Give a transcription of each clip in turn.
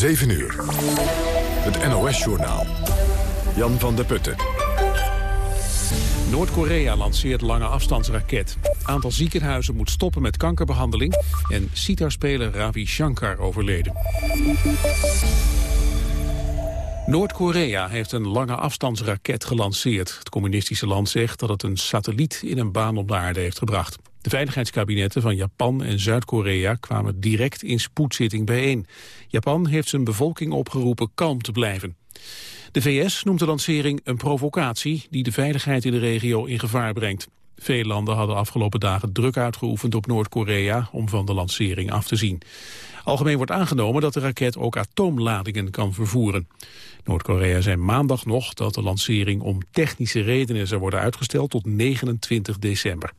7 uur. Het NOS-journaal. Jan van der Putten. Noord-Korea lanceert lange afstandsraket. Aantal ziekenhuizen moet stoppen met kankerbehandeling. En sitarspeler Ravi Shankar overleden. Noord-Korea heeft een lange afstandsraket gelanceerd. Het communistische land zegt dat het een satelliet in een baan om de aarde heeft gebracht. De veiligheidskabinetten van Japan en Zuid-Korea kwamen direct in spoedzitting bijeen. Japan heeft zijn bevolking opgeroepen kalm te blijven. De VS noemt de lancering een provocatie die de veiligheid in de regio in gevaar brengt. Veel landen hadden afgelopen dagen druk uitgeoefend op Noord-Korea om van de lancering af te zien. Algemeen wordt aangenomen dat de raket ook atoomladingen kan vervoeren. Noord-Korea zei maandag nog dat de lancering om technische redenen zou worden uitgesteld tot 29 december.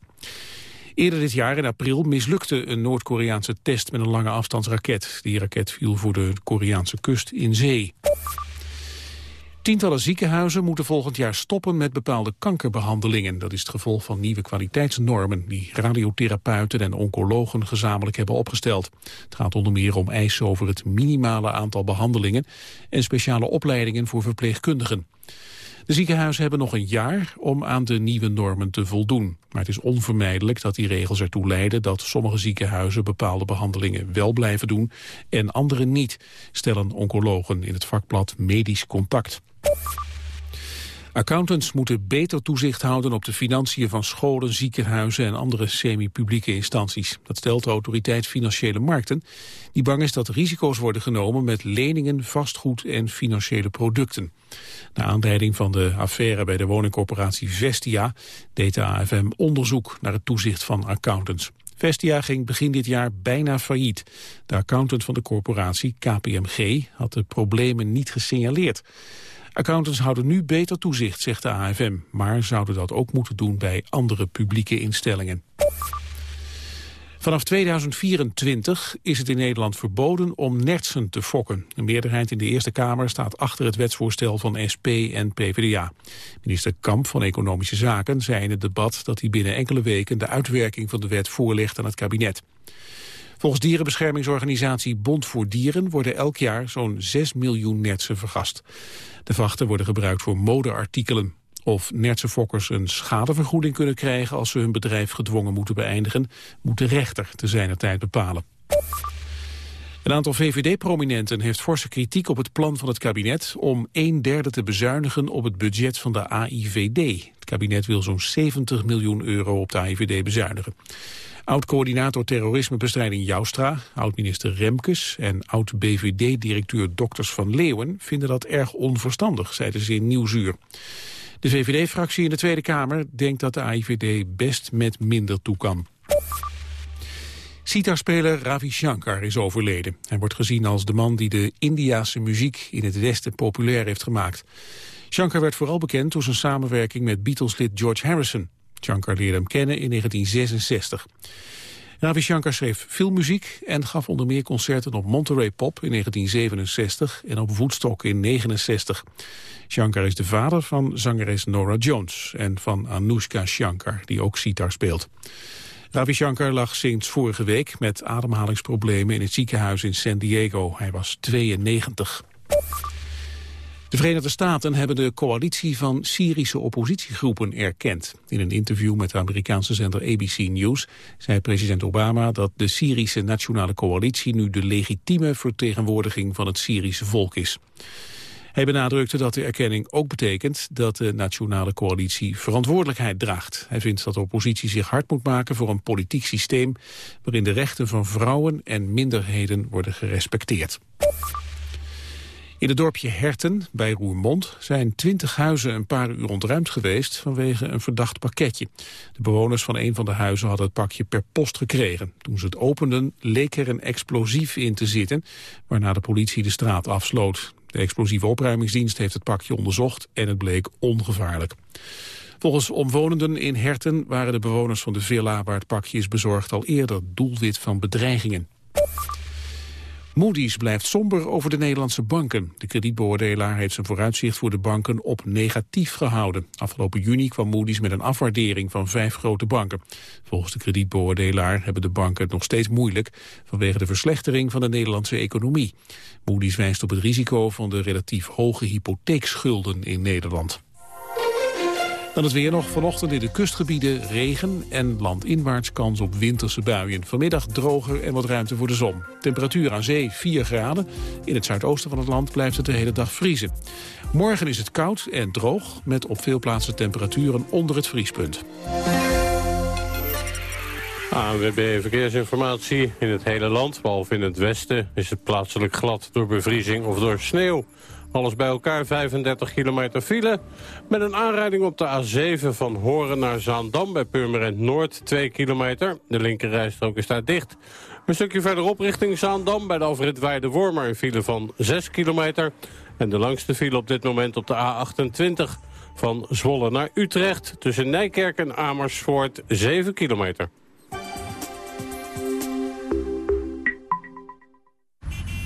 Eerder dit jaar, in april, mislukte een Noord-Koreaanse test met een lange afstandsraket. Die raket viel voor de Koreaanse kust in zee. Tientallen ziekenhuizen moeten volgend jaar stoppen met bepaalde kankerbehandelingen. Dat is het gevolg van nieuwe kwaliteitsnormen die radiotherapeuten en oncologen gezamenlijk hebben opgesteld. Het gaat onder meer om eisen over het minimale aantal behandelingen en speciale opleidingen voor verpleegkundigen. De ziekenhuizen hebben nog een jaar om aan de nieuwe normen te voldoen. Maar het is onvermijdelijk dat die regels ertoe leiden dat sommige ziekenhuizen bepaalde behandelingen wel blijven doen en andere niet, stellen oncologen in het vakblad Medisch Contact. Accountants moeten beter toezicht houden op de financiën van scholen, ziekenhuizen en andere semi-publieke instanties. Dat stelt de autoriteit Financiële Markten, die bang is dat risico's worden genomen met leningen, vastgoed en financiële producten. Naar aanleiding van de affaire bij de woningcorporatie Vestia deed de AFM onderzoek naar het toezicht van accountants. Vestia ging begin dit jaar bijna failliet. De accountant van de corporatie, KPMG, had de problemen niet gesignaleerd. Accountants houden nu beter toezicht, zegt de AFM, maar zouden dat ook moeten doen bij andere publieke instellingen. Vanaf 2024 is het in Nederland verboden om nertsen te fokken. Een meerderheid in de Eerste Kamer staat achter het wetsvoorstel van SP en PvdA. Minister Kamp van Economische Zaken zei in het debat dat hij binnen enkele weken de uitwerking van de wet voorlegt aan het kabinet. Volgens dierenbeschermingsorganisatie Bond voor Dieren worden elk jaar zo'n 6 miljoen nertsen vergast. De vachten worden gebruikt voor modeartikelen. Of nertsenfokkers een schadevergoeding kunnen krijgen als ze hun bedrijf gedwongen moeten beëindigen, moet de rechter te zijner tijd bepalen. Een aantal VVD-prominenten heeft forse kritiek op het plan van het kabinet om een derde te bezuinigen op het budget van de AIVD. Het kabinet wil zo'n 70 miljoen euro op de AIVD bezuinigen. Oud-coördinator terrorismebestrijding Joustra, oud-minister Remkes en oud-BVD-directeur Dokters van Leeuwen vinden dat erg onverstandig, zeiden ze in Nieuwsuur. De VVD-fractie in de Tweede Kamer denkt dat de AIVD best met minder toe kan. Sitarspeler Ravi Shankar is overleden. Hij wordt gezien als de man die de Indiase muziek in het Westen populair heeft gemaakt. Shankar werd vooral bekend door zijn samenwerking met Beatles-lid George Harrison. Shankar leerde hem kennen in 1966. Ravi Shankar schreef filmmuziek en gaf onder meer concerten op Monterey Pop in 1967 en op Woodstock in 1969. Shankar is de vader van zangeres Nora Jones en van Anushka Shankar, die ook sitar speelt. Ravi Shankar lag sinds vorige week met ademhalingsproblemen in het ziekenhuis in San Diego. Hij was 92. De Verenigde Staten hebben de coalitie van Syrische oppositiegroepen erkend. In een interview met de Amerikaanse zender ABC News zei president Obama dat de Syrische Nationale Coalitie nu de legitieme vertegenwoordiging van het Syrische volk is. Hij benadrukte dat de erkenning ook betekent dat de Nationale Coalitie verantwoordelijkheid draagt. Hij vindt dat de oppositie zich hard moet maken voor een politiek systeem waarin de rechten van vrouwen en minderheden worden gerespecteerd. In het dorpje Herten, bij Roermond, zijn twintig huizen een paar uur ontruimd geweest vanwege een verdacht pakketje. De bewoners van een van de huizen hadden het pakje per post gekregen. Toen ze het openden leek er een explosief in te zitten, waarna de politie de straat afsloot. De explosieve opruimingsdienst heeft het pakje onderzocht en het bleek ongevaarlijk. Volgens omwonenden in Herten waren de bewoners van de villa waar het pakje is bezorgd al eerder doelwit van bedreigingen. Moody's blijft somber over de Nederlandse banken. De kredietbeoordelaar heeft zijn vooruitzicht voor de banken op negatief gehouden. Afgelopen juni kwam Moody's met een afwaardering van vijf grote banken. Volgens de kredietbeoordelaar hebben de banken het nog steeds moeilijk... vanwege de verslechtering van de Nederlandse economie. Moody's wijst op het risico van de relatief hoge hypotheekschulden in Nederland. Dan het weer nog vanochtend in de kustgebieden regen en landinwaarts kans op winterse buien. Vanmiddag droger en wat ruimte voor de zon. Temperatuur aan zee 4 graden. In het zuidoosten van het land blijft het de hele dag vriezen. Morgen is het koud en droog met op veel plaatsen temperaturen onder het vriespunt. ANWB Verkeersinformatie in het hele land, behalve in het westen, is het plaatselijk glad door bevriezing of door sneeuw. Alles bij elkaar 35 kilometer file. Met een aanrijding op de A7 van Horen naar Zaandam bij Purmerend Noord 2 kilometer. De linkerrijstrook is daar dicht. Een stukje verderop richting Zaandam bij de Alfred Weide-Wormer een file van 6 kilometer. En de langste file op dit moment op de A28 van Zwolle naar Utrecht... tussen Nijkerk en Amersfoort 7 kilometer.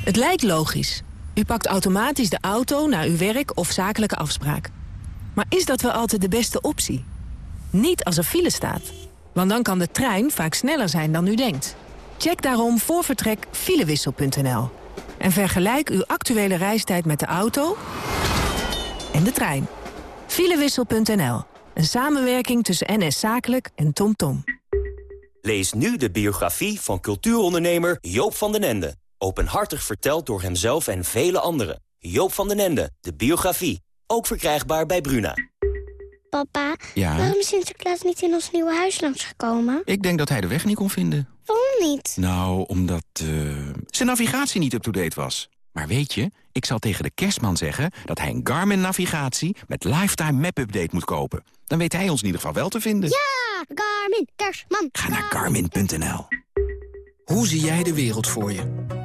Het lijkt logisch. U pakt automatisch de auto naar uw werk of zakelijke afspraak. Maar is dat wel altijd de beste optie? Niet als er file staat. Want dan kan de trein vaak sneller zijn dan u denkt. Check daarom voor vertrek filewissel.nl. En vergelijk uw actuele reistijd met de auto en de trein. Filewissel.nl. Een samenwerking tussen NS Zakelijk en TomTom. Tom. Lees nu de biografie van cultuurondernemer Joop van den Ende. Openhartig verteld door hemzelf en vele anderen. Joop van den Ende, de biografie. Ook verkrijgbaar bij Bruna. Papa, ja? waarom is Sinterklaas niet in ons nieuwe huis langsgekomen? Ik denk dat hij de weg niet kon vinden. Waarom niet? Nou, omdat uh, zijn navigatie niet up-to-date was. Maar weet je, ik zal tegen de kerstman zeggen... dat hij een Garmin-navigatie met Lifetime Map-update moet kopen. Dan weet hij ons in ieder geval wel te vinden. Ja, Garmin, kerstman. Ga naar garmin.nl. Hoe zie jij de wereld voor je?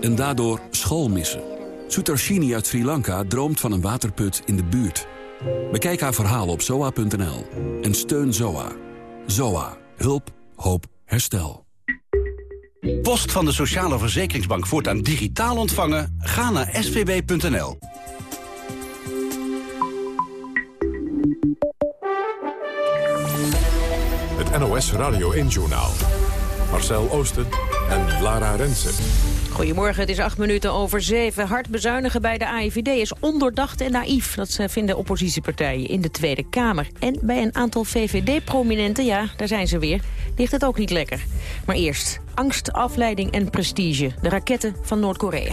en daardoor school missen. Sutarshini uit Sri Lanka droomt van een waterput in de buurt. Bekijk haar verhaal op zoa.nl en steun ZOA. ZOA. Hulp, hoop, herstel. Post van de Sociale Verzekeringsbank voortaan digitaal ontvangen? Ga naar svb.nl. Het NOS Radio 1 Journaal. Marcel Oosten en Lara Rensen. Goedemorgen, het is acht minuten over zeven. Hard bezuinigen bij de AIVD is ondoordacht en naïef. Dat vinden oppositiepartijen in de Tweede Kamer. En bij een aantal VVD-prominenten, ja, daar zijn ze weer, ligt het ook niet lekker. Maar eerst, angst, afleiding en prestige. De raketten van Noord-Korea.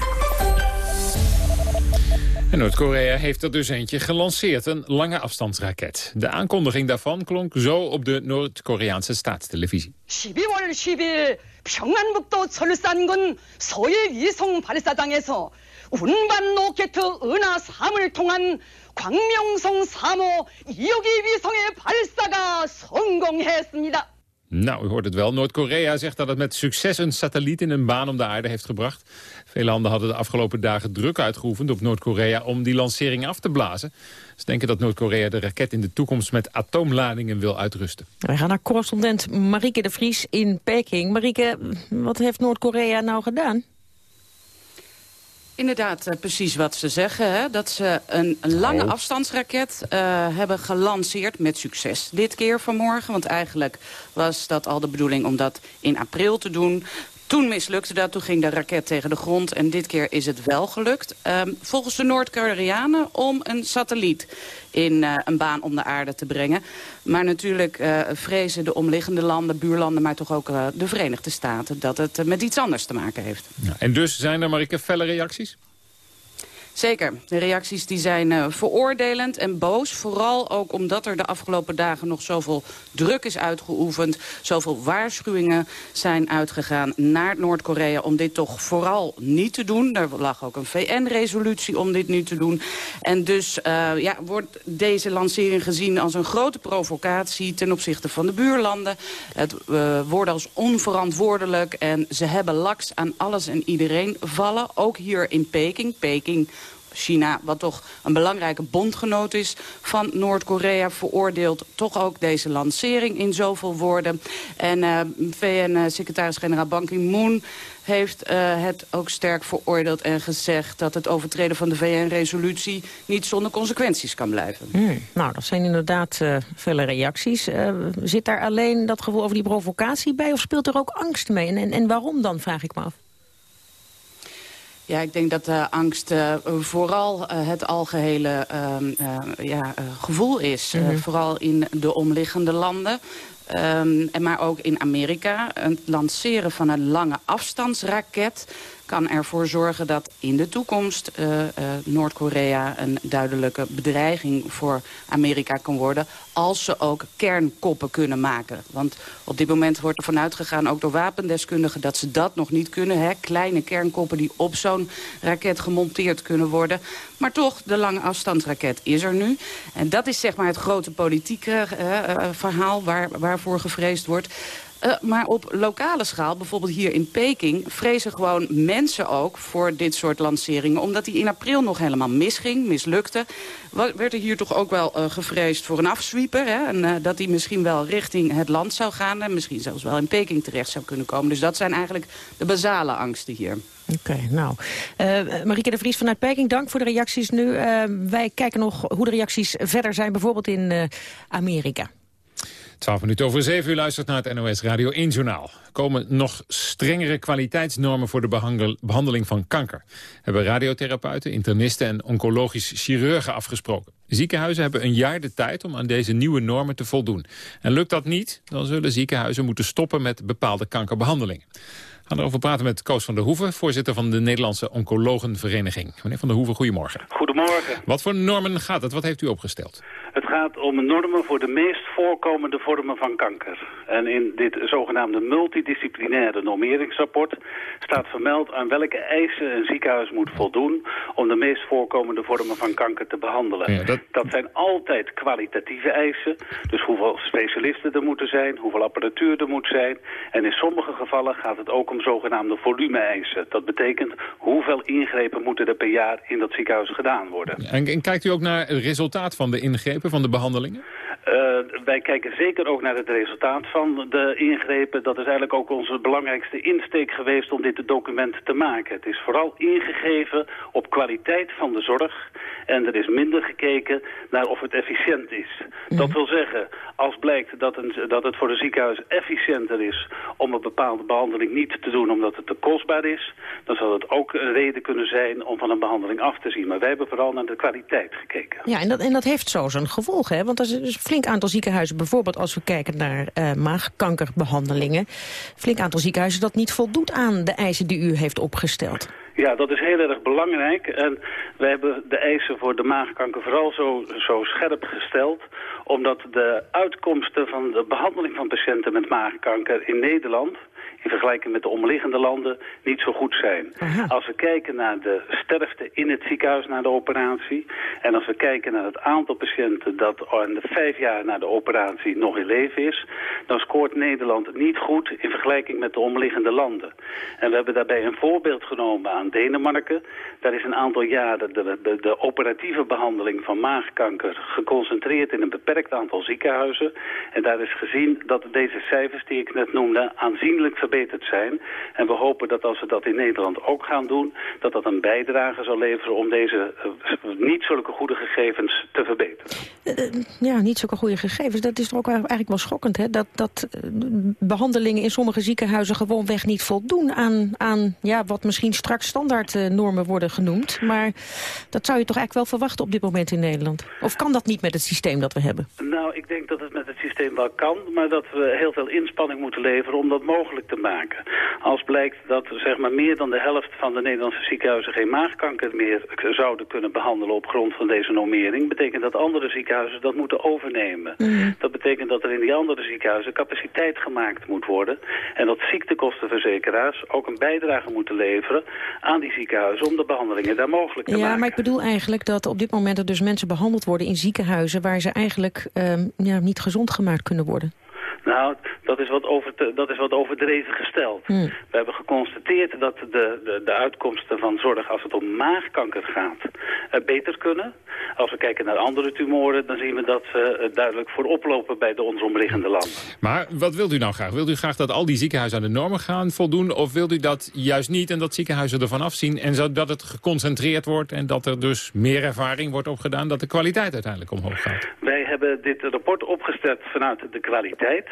Noord-Korea heeft er dus eentje gelanceerd, een lange afstandsraket. De aankondiging daarvan klonk zo op de Noord-Koreaanse staatstelevisie. 12월 10일 평안북도 철산군 서해 위성 발사장에서 운반 로켓 은하 3을 통한 광명성 3호 2호기 위성의 발사가 성공했습니다. Nou, u hoort het wel. Noord-Korea zegt dat het met succes een satelliet in een baan om de aarde heeft gebracht. Veel landen hadden de afgelopen dagen druk uitgeoefend op Noord-Korea om die lancering af te blazen. Ze denken dat Noord-Korea de raket in de toekomst met atoomladingen wil uitrusten. Wij gaan naar correspondent Marieke de Vries in Peking. Marieke, wat heeft Noord-Korea nou gedaan? Inderdaad, uh, precies wat ze zeggen. Hè? Dat ze een, een lange oh. afstandsraket uh, hebben gelanceerd met succes. Dit keer vanmorgen, want eigenlijk was dat al de bedoeling om dat in april te doen. Toen mislukte dat, toen ging de raket tegen de grond en dit keer is het wel gelukt. Ehm, volgens de Noord-Koreanen om een satelliet in uh, een baan om de aarde te brengen. Maar natuurlijk uh, vrezen de omliggende landen, buurlanden, maar toch ook uh, de Verenigde Staten... dat het met iets anders te maken heeft. En dus zijn er, Marike, felle reacties? Zeker. De reacties die zijn uh, veroordelend en boos. Vooral ook omdat er de afgelopen dagen nog zoveel druk is uitgeoefend. Zoveel waarschuwingen zijn uitgegaan naar Noord-Korea om dit toch vooral niet te doen. Er lag ook een VN-resolutie om dit niet te doen. En dus uh, ja, wordt deze lancering gezien als een grote provocatie ten opzichte van de buurlanden. Het uh, wordt als onverantwoordelijk en ze hebben laks aan alles en iedereen vallen. Ook hier in Peking. Peking China, wat toch een belangrijke bondgenoot is van Noord-Korea... veroordeelt toch ook deze lancering in zoveel woorden. En uh, VN-secretaris-generaal Ban Ki-moon heeft uh, het ook sterk veroordeeld en gezegd... dat het overtreden van de VN-resolutie niet zonder consequenties kan blijven. Hmm, nou, dat zijn inderdaad uh, vele reacties. Zit daar alleen dat gevoel over die provocatie bij... of speelt er ook angst mee? En, en waarom dan, vraag ik me af. Ja, ik denk dat de angst uh, vooral uh, het algehele uh, ja, gevoel is. Mm -hmm. vooral in de omliggende landen. Um, en maar ook in Amerika. Het lanceren van een lange afstandsraket kan ervoor zorgen dat in de toekomst uh, uh, Noord-Korea een duidelijke bedreiging voor Amerika kan worden. Als ze ook kernkoppen kunnen maken. Want op dit moment wordt er vanuit gegaan, ook door wapendeskundigen, dat ze dat nog niet kunnen. Hè? Kleine kernkoppen die op zo'n raket gemonteerd kunnen worden. Maar toch, de lange afstandsraket is er nu. En dat is zeg maar het grote politieke uh, verhaal waar, waarvoor gevreesd wordt. Uh, maar op lokale schaal, bijvoorbeeld hier in Peking... vrezen gewoon mensen ook voor dit soort lanceringen. Omdat die in april nog helemaal misging, mislukte... werd er hier toch ook wel uh, gevreesd voor een afsweeper. Hè? En uh, dat die misschien wel richting het land zou gaan... en misschien zelfs wel in Peking terecht zou kunnen komen. Dus dat zijn eigenlijk de basale angsten hier. Oké, nou. Uh, Marieke de Vries vanuit Peking, dank voor de reacties nu. Wij kijken nog hoe de reacties verder zijn, bijvoorbeeld in Amerika. 12 minuten over 7 uur luistert naar het NOS Radio 1 Journaal. Er komen nog strengere kwaliteitsnormen voor de behandeling van kanker. Hebben radiotherapeuten, internisten en oncologisch chirurgen afgesproken. Ziekenhuizen hebben een jaar de tijd om aan deze nieuwe normen te voldoen. En lukt dat niet, dan zullen ziekenhuizen moeten stoppen met bepaalde kankerbehandelingen. We gaan erover praten met Koos van der Hoeven, voorzitter van de Nederlandse Oncologenvereniging. Meneer van der Hoeven, goedemorgen. Goedemorgen. Wat voor normen gaat het? Wat heeft u opgesteld? Het gaat om normen voor de meest voorkomende vormen van kanker. En in dit zogenaamde multidisciplinaire normeringsrapport staat vermeld aan welke eisen een ziekenhuis moet voldoen om de meest voorkomende vormen van kanker te behandelen. Ja, dat... dat... zijn altijd kwalitatieve eisen, dus hoeveel specialisten er moeten zijn, hoeveel apparatuur er moet zijn. En in sommige gevallen gaat het ook om zogenaamde volume-eisen. Dat betekent hoeveel ingrepen moeten er per jaar in dat ziekenhuis gedaan worden. En, en kijkt u ook naar het resultaat van de ingrepen? van de behandelingen? Uh, wij kijken zeker ook naar het resultaat van de ingrepen. Dat is eigenlijk ook onze belangrijkste insteek geweest om dit document te maken. Het is vooral ingegeven op kwaliteit van de zorg. En er is minder gekeken naar of het efficiënt is. Mm. Dat wil zeggen, als blijkt dat, een, dat het voor een ziekenhuis efficiënter is... om een bepaalde behandeling niet te doen omdat het te kostbaar is... dan zal het ook een reden kunnen zijn om van een behandeling af te zien. Maar wij hebben vooral naar de kwaliteit gekeken. Ja, en dat, en dat heeft zo zijn gevolg, hè? Want er is een flink aantal ziekenhuizen... bijvoorbeeld als we kijken naar uh, maagkankerbehandelingen... flink aantal ziekenhuizen dat niet voldoet aan de eisen die u heeft opgesteld. Ja, dat is heel erg belangrijk. En wij hebben de eisen voor de maagkanker vooral zo, zo scherp gesteld... omdat de uitkomsten van de behandeling van patiënten met maagkanker in Nederland in vergelijking met de omliggende landen niet zo goed zijn. Aha. Als we kijken naar de sterfte in het ziekenhuis na de operatie... en als we kijken naar het aantal patiënten dat aan de vijf jaar na de operatie nog in leven is... dan scoort Nederland niet goed in vergelijking met de omliggende landen. En we hebben daarbij een voorbeeld genomen aan Denemarken. Daar is een aantal jaren de, de, de operatieve behandeling van maagkanker geconcentreerd in een beperkt aantal ziekenhuizen. En daar is gezien dat deze cijfers die ik net noemde aanzienlijk verbeterd verbeterd zijn. En we hopen dat als we dat in Nederland ook gaan doen... dat dat een bijdrage zal leveren om deze uh, niet zulke goede gegevens te verbeteren. Uh, ja, niet zulke goede gegevens. Dat is toch ook eigenlijk wel schokkend, hè? Dat, dat behandelingen in sommige ziekenhuizen gewoonweg niet voldoen aan, aan ja, wat misschien straks standaardnormen worden genoemd. Maar dat zou je toch eigenlijk wel verwachten op dit moment in Nederland? Of kan dat niet met het systeem dat we hebben? Nou, ik denk dat het met het systeem wel kan, maar dat we heel veel inspanning moeten leveren om dat mogelijk te maken. Als blijkt dat zeg maar, meer dan de helft van de Nederlandse ziekenhuizen geen maagkanker meer zouden kunnen behandelen op grond van deze normering, betekent dat andere ziekenhuizen dat moeten overnemen. Mm. Dat betekent dat er in die andere ziekenhuizen capaciteit gemaakt moet worden en dat ziektekostenverzekeraars ook een bijdrage moeten leveren aan die ziekenhuizen om de behandelingen daar mogelijk te ja, maken. Ja, maar ik bedoel eigenlijk dat op dit moment er dus mensen behandeld worden in ziekenhuizen waar ze eigenlijk um, ja, niet gezond gemaakt kunnen worden. Nou, dat is wat, over te, dat is wat overdreven gesteld. Hmm. We hebben geconstateerd dat de, de, de uitkomsten van zorg als het om maagkanker gaat uh, beter kunnen. Als we kijken naar andere tumoren, dan zien we dat ze uh, duidelijk voorop lopen bij de ons omliggende landen. Maar wat wilt u nou graag? Wilt u graag dat al die ziekenhuizen aan de normen gaan voldoen? Of wilt u dat juist niet en dat ziekenhuizen ervan afzien? En zodat het geconcentreerd wordt en dat er dus meer ervaring wordt opgedaan... dat de kwaliteit uiteindelijk omhoog gaat? Wij hebben dit rapport opgesteld vanuit de kwaliteit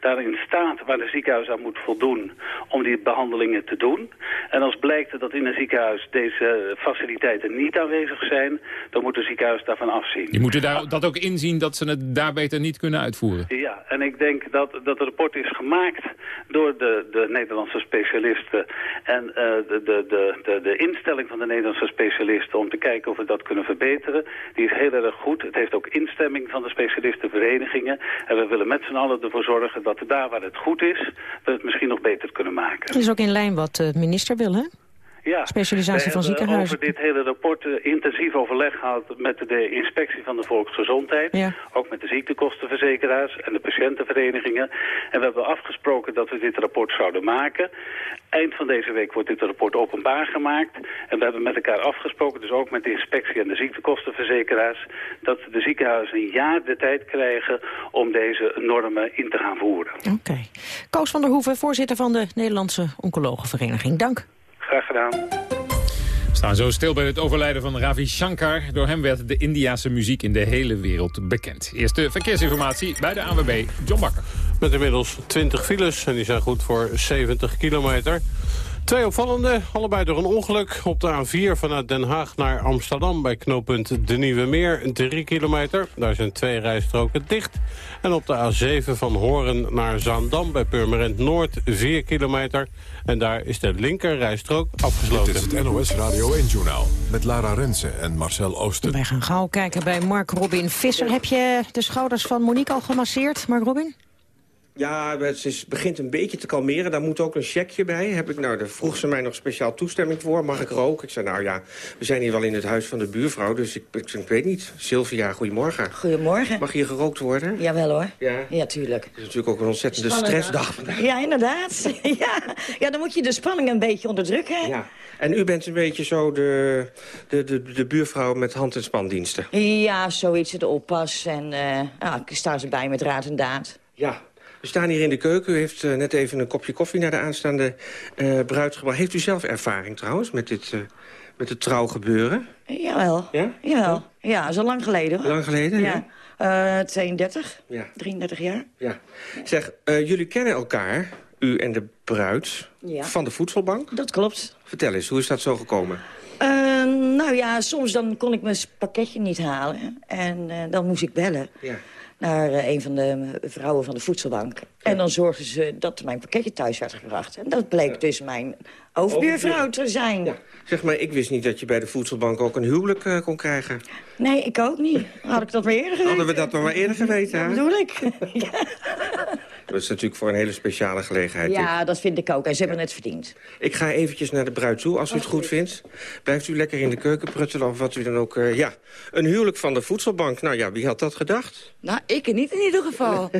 daarin staat waar de ziekenhuis aan moet voldoen om die behandelingen te doen. En als blijkt dat in een ziekenhuis deze faciliteiten niet aanwezig zijn, dan moet het ziekenhuis daarvan afzien. Je moet daar, dat ook inzien dat ze het daar beter niet kunnen uitvoeren. Ja, en ik denk dat dat rapport is gemaakt door de, de Nederlandse specialisten en uh, de, de, de, de, instelling van de Nederlandse specialisten om te kijken of we dat kunnen verbeteren. Die is heel erg goed. Het heeft ook instemming van de specialistenverenigingen. En we willen met z'n allen ervoor zorgen dat daar waar het goed is, we het misschien nog beter kunnen maken. Dat is ook in lijn wat de minister wil, hè? Ja, Specialisatie van ziekenhuizen. over dit hele rapport uh, intensief overleg gehad met de inspectie van de volksgezondheid. Ja. Ook met de ziektekostenverzekeraars en de patiëntenverenigingen. En we hebben afgesproken dat we dit rapport zouden maken. Eind van deze week wordt dit rapport openbaar gemaakt. En we hebben met elkaar afgesproken, dus ook met de inspectie en de ziektekostenverzekeraars... dat de ziekenhuizen een jaar de tijd krijgen om deze normen in te gaan voeren. Oké. Okay. Koos van der Hoeven, voorzitter van de Nederlandse Oncologenvereniging. Dank. Graag gedaan. We staan zo stil bij het overlijden van Ravi Shankar. Door hem werd de Indiase muziek in de hele wereld bekend. Eerste verkeersinformatie bij de ANWB, John Bakker. Met inmiddels 20 files en die zijn goed voor 70 kilometer. Twee opvallende, allebei door een ongeluk. Op de A4 vanuit Den Haag naar Amsterdam bij knooppunt De Nieuwe Meer. 3 kilometer, daar zijn twee rijstroken dicht. En op de A7 van Horen naar Zaandam bij Purmerend Noord 4 kilometer. En daar is de linker rijstrook afgesloten. Dit is het NOS Radio 1-journaal met Lara Rensen en Marcel Oosten. Wij gaan gauw kijken bij Mark Robin Visser. Heb je de schouders van Monique al gemasseerd, Mark Robin? Ja, het is, begint een beetje te kalmeren. Daar moet ook een checkje bij. Heb ik, nou, daar vroeg ze mij nog speciaal toestemming voor. Mag ik roken? Ik zei, nou ja, we zijn hier wel in het huis van de buurvrouw. Dus ik, ik, ik weet niet. Sylvia, goedemorgen. Goedemorgen. Mag hier gerookt worden? Jawel hoor. Ja? Ja, tuurlijk. Het is natuurlijk ook een ontzettende stressdag vandaag. Ja, inderdaad. ja. ja, dan moet je de spanning een beetje onderdrukken. Ja. En u bent een beetje zo de, de, de, de buurvrouw met hand- en spandiensten? Ja, zoiets. De oppas. En uh, nou, ik sta ze bij met raad en daad. Ja. We staan hier in de keuken. U heeft uh, net even een kopje koffie naar de aanstaande uh, bruid gebracht. Heeft u zelf ervaring trouwens met dit uh, met het trouwgebeuren? Jawel. Ja? Jawel. Ja, zo lang geleden. Hoor. Lang geleden, ja. ja. 32, ja. 33 jaar. Ja. Zeg, jullie kennen elkaar, u en de bruid, ja. van de voedselbank? Dat klopt. Vertel eens, hoe is dat zo gekomen? nou ja, soms dan kon ik mijn pakketje niet halen. En dan moest ik bellen. Ja naar uh, een van de vrouwen van de voedselbank. Ja. En dan zorgden ze dat mijn pakketje thuis werd gebracht. En dat bleek ja. dus mijn overbuurvrouw te zijn. Ja. Zeg maar, ik wist niet dat je bij de voedselbank ook een huwelijk uh, kon krijgen. Nee, ik ook niet. Had ik dat maar eerder geweten. Hadden we dat nog maar eerder geweten, hè? Dat bedoel ik. Dat is natuurlijk voor een hele speciale gelegenheid. Ja, dit. dat vind ik ook. En ze hebben het verdiend. Ik ga eventjes naar de bruid toe, als u het goed vindt. Blijft u lekker in de keuken pruttelen of wat u dan ook... Uh, ja, een huwelijk van de voedselbank. Nou ja, wie had dat gedacht? Nou, ik niet in ieder geval.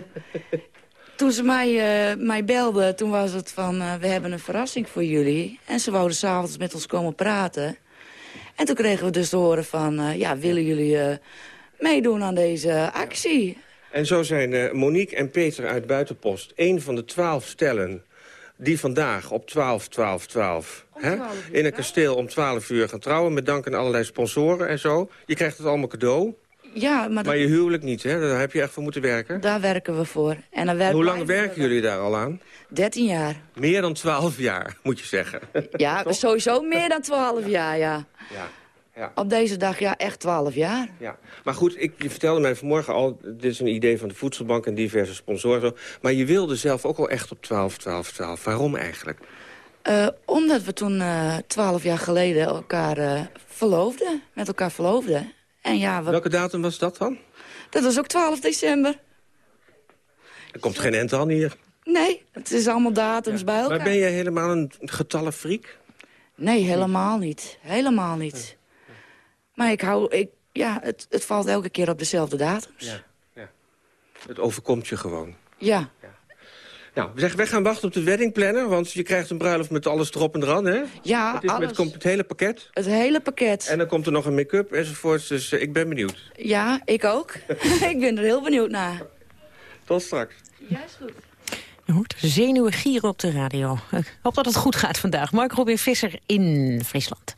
toen ze mij, uh, mij belden, toen was het van... Uh, we hebben een verrassing voor jullie. En ze wouden s'avonds met ons komen praten. En toen kregen we dus te horen van... ja, willen jullie meedoen aan deze actie? En zo zijn uh, Monique en Peter uit Buitenpost... een van de twaalf stellen die vandaag op 12, 12, 12... Hè, in een kasteel om 12 uur gaan trouwen... met dank aan allerlei sponsoren en zo. Je krijgt het allemaal cadeau. Ja, maar, Maar dat- je huwelijk niet, hè? Daar heb je echt voor moeten werken. daar werken we voor. En dan werken Hoe lang werken jullie daar al aan? 13 jaar. Meer dan 12 jaar, moet je zeggen. Ja, sowieso meer dan 12 jaar, ja. Ja, ja. Op deze dag, ja, echt 12 jaar. Ja, maar goed, ik, je vertelde mij vanmorgen al... dit is een idee van de Voedselbank en diverse sponsoren. Maar je wilde zelf ook al echt op 12, 12, 12. Waarom eigenlijk? Eh, omdat we toen eh 12 jaar geleden elkaar eh, verloofden. Met elkaar verloofden. En ja, we... Welke datum was dat dan? dat was ook 12 december. Er komt geen end aan hier. Nee, het is allemaal datums bij elkaar. Maar ben je helemaal een getallenfreak? Nee, helemaal niet. Helemaal niet. Maar ik hou... Ik, ja, het, het valt elke keer op dezelfde datums. Ja. ja. Het overkomt je gewoon. Ja. Nou, we zeggen, wij gaan wachten op de weddingplanner... want je krijgt een bruiloft met alles erop en eraan, hè? Ja, het, is, alles. het komt het hele pakket. Het hele pakket. En dan komt er nog een make-up enzovoorts, dus eh, ik ben benieuwd. Ja, ik ook. ik ben er heel benieuwd naar. Tot straks. Ja, is goed. Je hoort zenuwen gieren op de radio. Ik hoop dat het goed gaat vandaag. Mark Robin Visser in Friesland.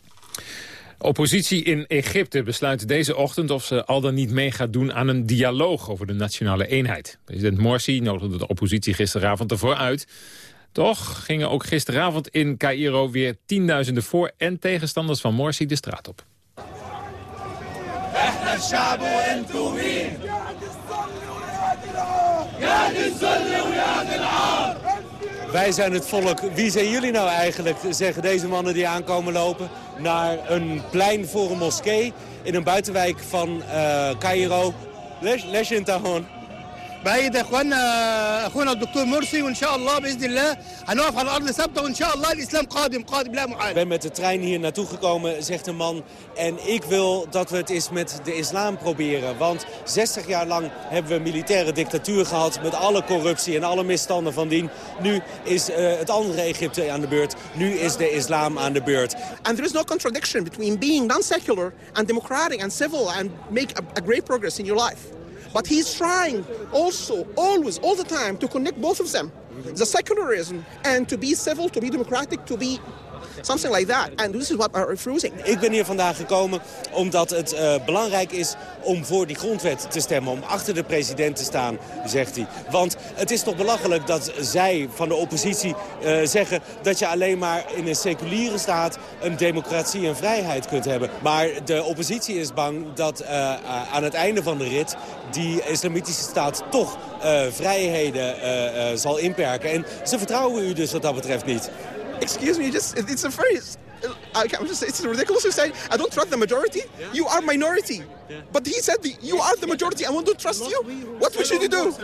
Oppositie in Egypte besluit deze ochtend of ze al dan niet mee gaat doen aan een dialoog over de nationale eenheid. President Morsi nodigde de oppositie gisteravond ervoor uit. Toch gingen ook gisteravond in Cairo weer tienduizenden voor- en tegenstanders van Morsi de straat op. Wij zijn het volk. Wie zijn jullie nou eigenlijk, zeggen deze mannen die aankomen lopen... naar een plein voor een moskee in een buitenwijk van uh, Cairo. Les. بعيد يا اخوانا اخونا الدكتور مرسي وان شاء الله باذن الله هنقف على الارض ثابته وان شاء الله الاسلام قادم قادم لا Ik محاله ben met de trein hier naartoe gekomen, zegt een man. En ik wil dat we het eens met de islam proberen. Want 60 jaar lang hebben we een militaire dictatuur gehad... met alle corruptie en alle misstanden van dien. Nu is eh, het andere Egypte aan de beurt. Nu is de islam aan de beurt. And there is no contradiction between being non-secular and democratic and civil and make a, a great progress in your life. But he's trying also, always, all the time, to connect both of them. The secularism and to be civil, to be democratic, to be something like that. And this is what we're refusing. Ik ben hier vandaag gekomen omdat het eh, belangrijk is om voor die grondwet te stemmen. Om achter de president te staan, zegt hij. Want het is toch belachelijk dat zij van de oppositie eh, zeggen... dat je alleen maar in een seculiere staat een democratie en vrijheid kunt hebben. Maar de oppositie is bang dat eh, aan het einde van de rit... die islamitische staat toch vrijheden zal inperken. En ze vertrouwen u dus wat dat betreft niet. Excuse me, just it- it's a very. I can't just. It's ridiculous to say. I don't trust the majority. You are minority. But he said the, you are the majority. I want to trust you. What we should do?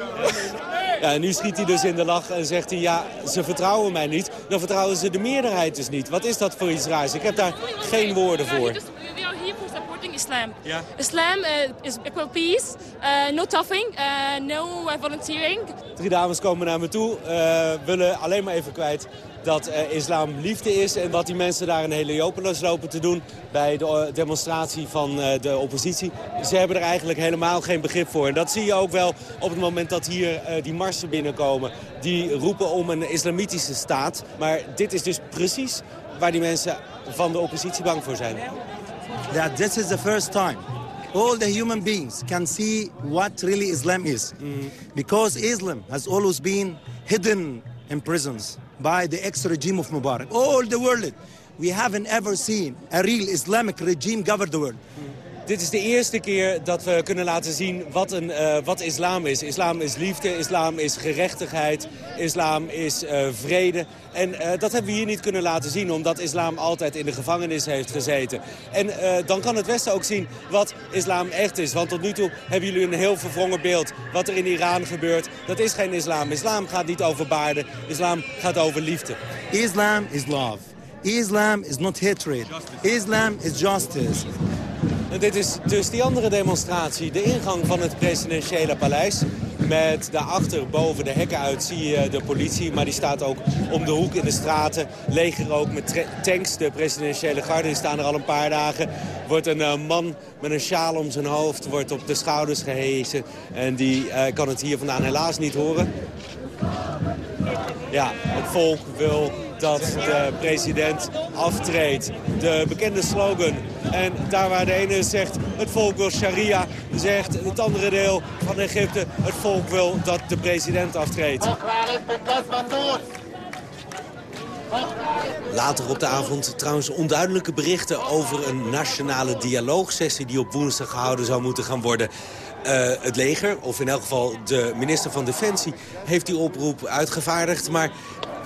Ja, en nu schiet hij dus in de lach en zegt hij, ja, ze vertrouwen mij niet. Dan vertrouwen ze de meerderheid dus niet. Wat is dat voor iets raars? Ik heb daar geen woorden voor. We are here for supporting Islam. Islam uh, is equal peace, uh, no toughing, uh, no uh, volunteering. Drie dames komen naar me toe, eh, willen alleen maar even kwijt dat islam liefde is... en dat die mensen daar een Heliopolis lopen te doen bij de eh, demonstratie van eh, de oppositie. Ze hebben er eigenlijk helemaal geen begrip voor. En dat zie je ook wel op het moment dat hier eh, die marsen binnenkomen. Die roepen om een islamitische staat. Maar dit is dus precies waar die mensen van de oppositie bang voor zijn. that this is the first time all the human beings can see what really Islam is. Because Islam has always been hidden in prisons by the ex-regime of Mubarak. All the world, we haven't ever seen a real Islamic regime govern the world. Dit is de eerste keer dat we kunnen laten zien wat, een, eh, wat islam is. Islam is liefde, islam is gerechtigheid, islam is eh, vrede. En eh, dat hebben we hier niet kunnen laten zien, omdat islam altijd in de gevangenis heeft gezeten. En dan kan het Westen ook zien wat islam echt is. Want tot nu toe hebben jullie een heel verwrongen beeld. Wat er in Iran gebeurt, dat is geen islam. Islam gaat niet over baarden, islam gaat over liefde. Islam is love. Islam is not hatred. Islam is justice. Dit is dus die andere demonstratie, de ingang van het presidentiële paleis. Met daarachter, boven de hekken uit, zie je de politie. Maar die staat ook om de hoek in de straten. Leger ook met tanks. De presidentiële garde die staan er al een paar dagen. Wordt een eh, man met een sjaal om zijn hoofd wordt op de schouders gehezen. En die eh, kan het hier vandaan helaas niet horen. Ja, het volk wil dat de president aftreedt. De bekende slogan. En daar waar de ene zegt het volk wil sharia, zegt het andere deel van Egypte het volk wil dat de president aftreedt. Later op de avond trouwens onduidelijke berichten over een nationale dialoogsessie die op woensdag gehouden zou moeten gaan worden. Uh, het leger, of in elk geval de minister van Defensie, heeft die oproep uitgevaardigd. Maar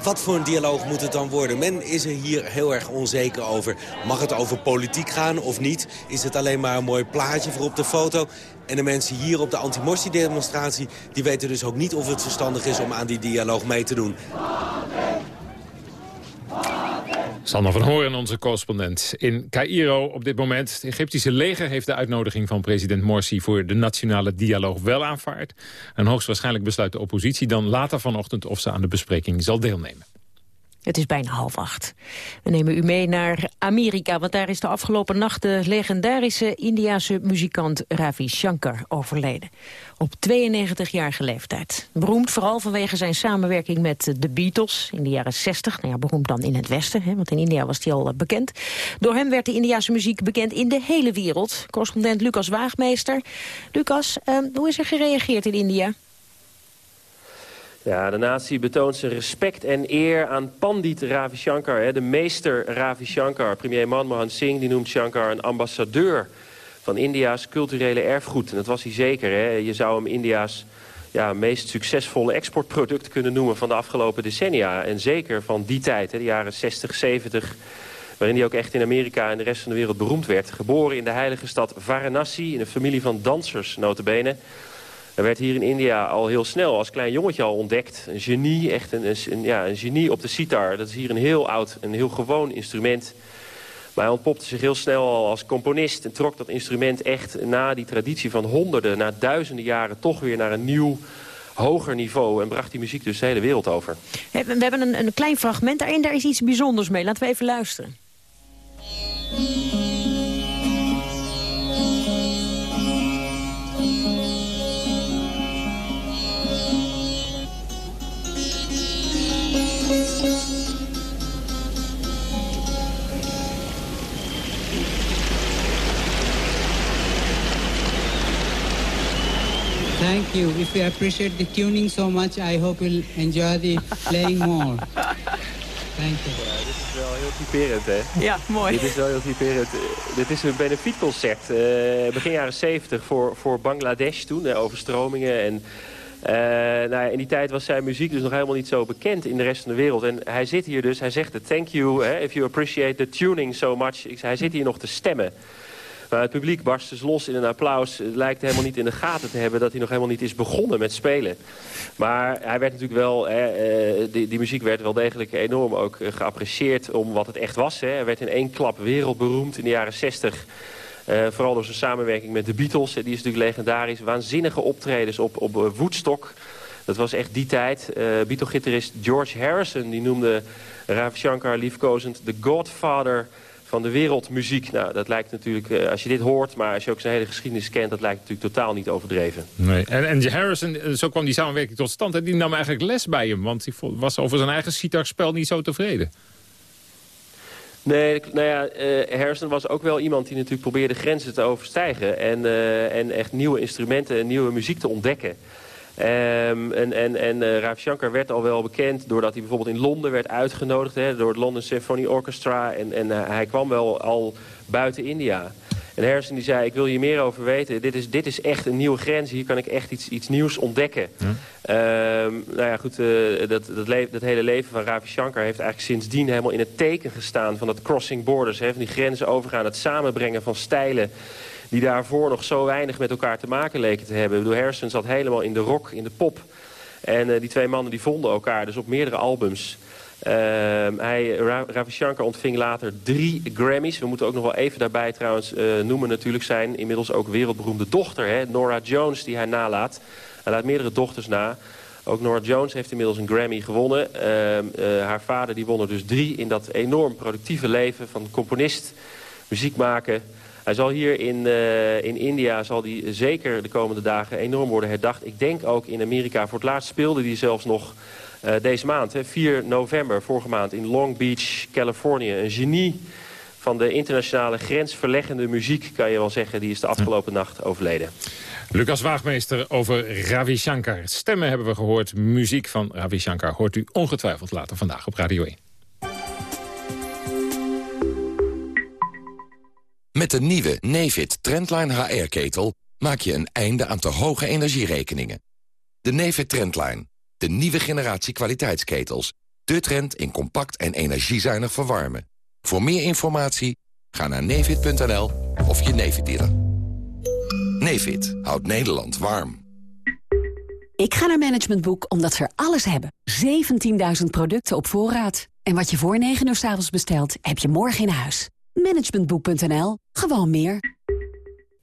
wat voor een dialoog moet het dan worden? Men is er hier heel erg onzeker over. Mag het over politiek gaan of niet? Is het alleen maar een mooi plaatje voor op de foto? En de mensen hier op de anti-Morsi-demonstratie... die weten dus ook niet of het verstandig is om aan die dialoog mee te doen. Sander van Hoorn, onze correspondent in Cairo op dit moment. Het Egyptische leger heeft de uitnodiging van president Morsi... voor de nationale dialoog wel aanvaard. En hoogstwaarschijnlijk besluit de oppositie dan later vanochtend... of ze aan de bespreking zal deelnemen. Het is bijna half acht. We nemen u mee naar Amerika, want daar is de afgelopen nacht de legendarische Indiase muzikant Ravi Shankar overleden. Op 92-jarige leeftijd. Beroemd vooral vanwege zijn samenwerking met de Beatles in de jaren 60. Nou ja, beroemd dan in het Westen, hè, want in India was hij al bekend. Door hem werd de Indiase muziek bekend in de hele wereld. Correspondent Lucas Waagmeester. Lucas, eh, hoe is er gereageerd in India? Ja, de natie betoont zijn respect en eer aan Pandit Ravi Shankar, hè, de meester Ravi Shankar. Premier Manmohan Singh die noemt Shankar een ambassadeur van India's culturele erfgoed. En dat was hij zeker. Hè. Je zou hem India's ja, meest succesvolle exportproduct kunnen noemen van de afgelopen decennia. En zeker van die tijd, hè, de jaren 60, 70 waarin hij ook echt in Amerika en de rest van de wereld beroemd werd. Geboren in de heilige stad Varanasi, in een familie van dansers, notabene. Hij werd hier in India al heel snel als klein jongetje al ontdekt. Een genie, echt een, een, ja, een genie op de sitar. Dat is hier een heel oud, een heel gewoon instrument. Maar hij ontpopte zich heel snel al als componist... en trok dat instrument echt na die traditie van honderden... na duizenden jaren toch weer naar een nieuw, hoger niveau... en bracht die muziek dus de hele wereld over. We hebben een, een klein fragment daarin, daar is iets bijzonders mee. Laten we even luisteren. Thank you. If you appreciate the tuning so much, I hope you'll enjoy the playing more. Thank you. Ja, dit is wel heel typerend, hè? Ja, mooi. Dit is wel heel typerend. Dit is een benefietconcert, uh, begin jaren 70 voor, voor Bangladesh toen, de overstromingen. En uh, nou ja, in die tijd was zijn muziek dus nog helemaal niet zo bekend in de rest van de wereld. En hij zit hier dus, hij zegt thank you, hè, if you appreciate the tuning so much. Hij zit hier nog te stemmen. Maar het publiek barst dus los in een applaus. Het lijkt helemaal niet in de gaten te hebben dat hij nog helemaal niet is begonnen met spelen. Maar hij werd natuurlijk wel, hè, eh, die, die, muziek werd wel degelijk enorm ook eh, geapprecieerd om wat het echt was. Hè. Hij werd in één klap wereldberoemd in de jaren 60. Uh, eh, vooral door zijn samenwerking met de Beatles. Die is natuurlijk legendarisch. Waanzinnige optredens op, op Woodstock. Dat was echt die tijd. Uh, Beatle-gitarist George Harrison die noemde Ravi Shankar liefkozend... de godfather van de wereldmuziek. Nou, dat lijkt natuurlijk, uh, als je dit hoort, maar als je ook zijn hele geschiedenis kent... dat lijkt natuurlijk totaal niet overdreven. Nee. En, en Harrison, eh, zo kwam die samenwerking tot stand. En die nam eigenlijk les bij hem, want hij was over zijn eigen sitarspel niet zo tevreden. Nee, nou ja, uh, Harrison was ook wel iemand die natuurlijk probeerde grenzen te overstijgen. En, uh, en echt nieuwe instrumenten en nieuwe muziek te ontdekken. Um, en en, en uh, Rav Shankar werd al wel bekend doordat hij bijvoorbeeld in Londen werd uitgenodigd hè, door het London Symphony Orchestra. En, en uh, hij kwam wel al buiten India. En Harrison die zei, ik wil hier meer over weten. Dit is, dit is echt een nieuwe grens. Hier kan ik echt iets, iets nieuws ontdekken. Hm. Um, nou ja, goed, uh, dat, dat, dat, hele leven van Ravi Shankar heeft eigenlijk sindsdien helemaal in het teken gestaan van dat crossing borders. Hè, van die grenzen overgaan, het samenbrengen van stijlen die daarvoor nog zo weinig met elkaar te maken leken te hebben. Ik bedoel, Harrison zat helemaal in de rock, in de pop. En uh, die twee mannen die vonden elkaar dus op meerdere albums. Uh, hij, Ravi Shankar ontving later drie Grammys. We moeten ook nog wel even daarbij trouwens uh, noemen natuurlijk zijn inmiddels ook wereldberoemde dochter. Hè? Nora Jones die hij nalaat. Hij laat meerdere dochters na. Ook Nora Jones heeft inmiddels een Grammy gewonnen. Uh, haar vader die won er dus drie in dat enorm productieve leven van componist, muziek maken... Hij zal hier in, uh, in India zal die zeker de komende dagen enorm worden herdacht. Ik denk ook in Amerika. Voor het laatst speelde hij zelfs nog eh, deze maand, hè, 4 november, vorige maand... in Long Beach, Californië. Een genie van de internationale grensverleggende muziek... kan je wel zeggen, die is de afgelopen nacht overleden. Lucas Waagmeester over Ravi Shankar. Stemmen hebben we gehoord. Muziek van Ravi Shankar hoort u ongetwijfeld later vandaag op Radio 1. Met de nieuwe Nefit Trendline HR-ketel maak je een einde aan te hoge energierekeningen. De Nefit Trendline, de nieuwe generatie kwaliteitsketels. De trend in compact en energiezuinig verwarmen. Voor meer informatie ga naar nefit.nl of je Nefit dealer. Nefit houdt Nederland warm. Ik ga naar Management Boek omdat ze er alles hebben. 17.000 producten op voorraad. En wat je voor 9 uur s avonds bestelt, heb je morgen in huis. Managementboek.nl. Gewoon meer.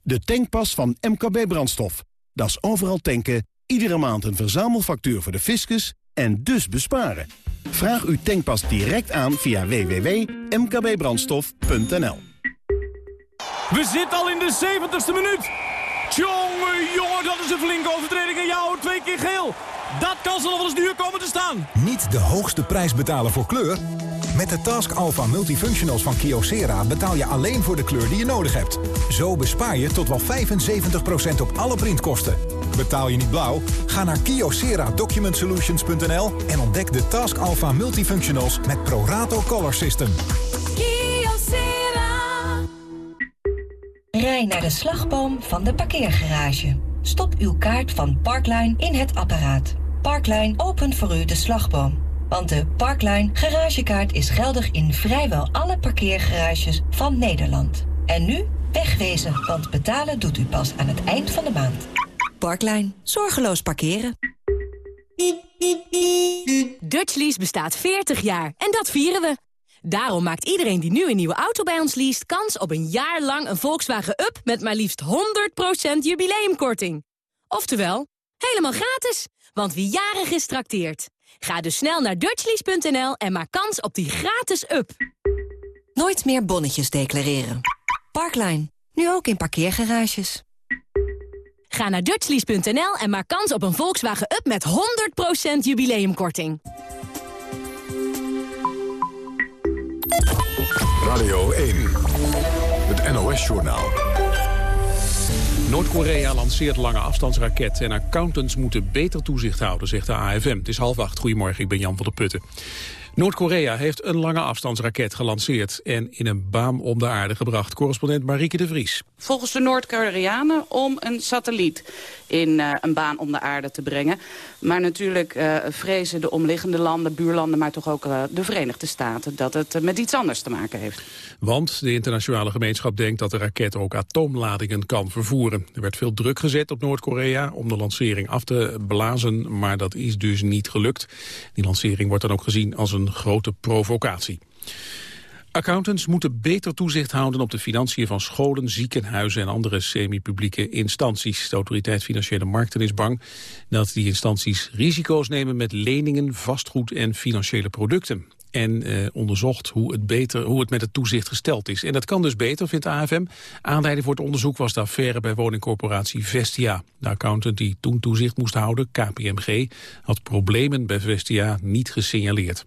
De tankpas van MKB Brandstof. Dat is overal tanken, iedere maand een verzamelfactuur voor de fiscus en dus besparen. Vraag uw tankpas direct aan via www.mkbbrandstof.nl. We zitten al in de 70ste minuut. Tjonge, jongen, dat is een flinke overtreding. En jou twee keer geel. Dat kan ze nog wel eens duur komen te staan. Niet de hoogste prijs betalen voor kleur? Met de Task Alpha Multifunctionals van Kyocera betaal je alleen voor de kleur die je nodig hebt. Zo bespaar je tot wel 75% op alle printkosten. Betaal je niet blauw? Ga naar kyocera-document-solutions.nl en ontdek de Task Alpha Multifunctionals met Prorato Color System. Rij naar de slagboom van de parkeergarage. Stop uw kaart van Parkline in het apparaat. Parkline opent voor u de slagboom. Want de Parkline garagekaart is geldig in vrijwel alle parkeergarages van Nederland. En nu wegwezen, want betalen doet u pas aan het eind van de maand. Parkline. Zorgeloos parkeren. Dutchlease bestaat 40 jaar en dat vieren we. Daarom maakt iedereen die nu een nieuwe auto bij ons leest... kans op een jaar lang een Volkswagen Up met maar liefst 100% jubileumkorting. Oftewel, helemaal gratis, want wie jarig is trakteert. Ga dus snel naar dutchlease.nl en maak kans op die gratis up. Nooit meer bonnetjes declareren. Parkline. Nu ook in parkeergarages. Ga naar dutchlease.nl en maak kans op een Volkswagen Up met 100% jubileumkorting. Radio 1, het NOS-journaal. Noord-Korea lanceert lange afstandsraket en accountants moeten beter toezicht houden, zegt de AFM. Het is half acht. Goedemorgen, ik ben Jan van der Putten. Noord-Korea heeft een lange afstandsraket gelanceerd en in een baan om de aarde gebracht. Correspondent Marieke de Vries. Volgens de Noord-Koreanen om een satelliet in uh, een baan om de aarde te brengen. Maar natuurlijk uh, vrezen de omliggende landen, buurlanden, maar toch ook uh, de Verenigde Staten... dat het met iets anders te maken heeft. Want de internationale gemeenschap denkt dat de raket ook atoomladingen kan vervoeren. Er werd veel druk gezet op Noord-Korea om de lancering af te blazen, maar dat is dus niet gelukt. Die lancering wordt dan ook gezien als een grote provocatie. Accountants moeten beter toezicht houden op de financiën van scholen, ziekenhuizen en andere semi-publieke instanties. De autoriteit Financiële Markten is bang dat die instanties risico's nemen met leningen, vastgoed en financiële producten. En eh, onderzocht hoe het, beter, hoe het met het toezicht gesteld is. En dat kan dus beter, vindt de AFM. Aanleiding voor het onderzoek was de affaire bij woningcorporatie Vestia. De accountant die toen toezicht moest houden, KPMG, had problemen bij Vestia niet gesignaleerd.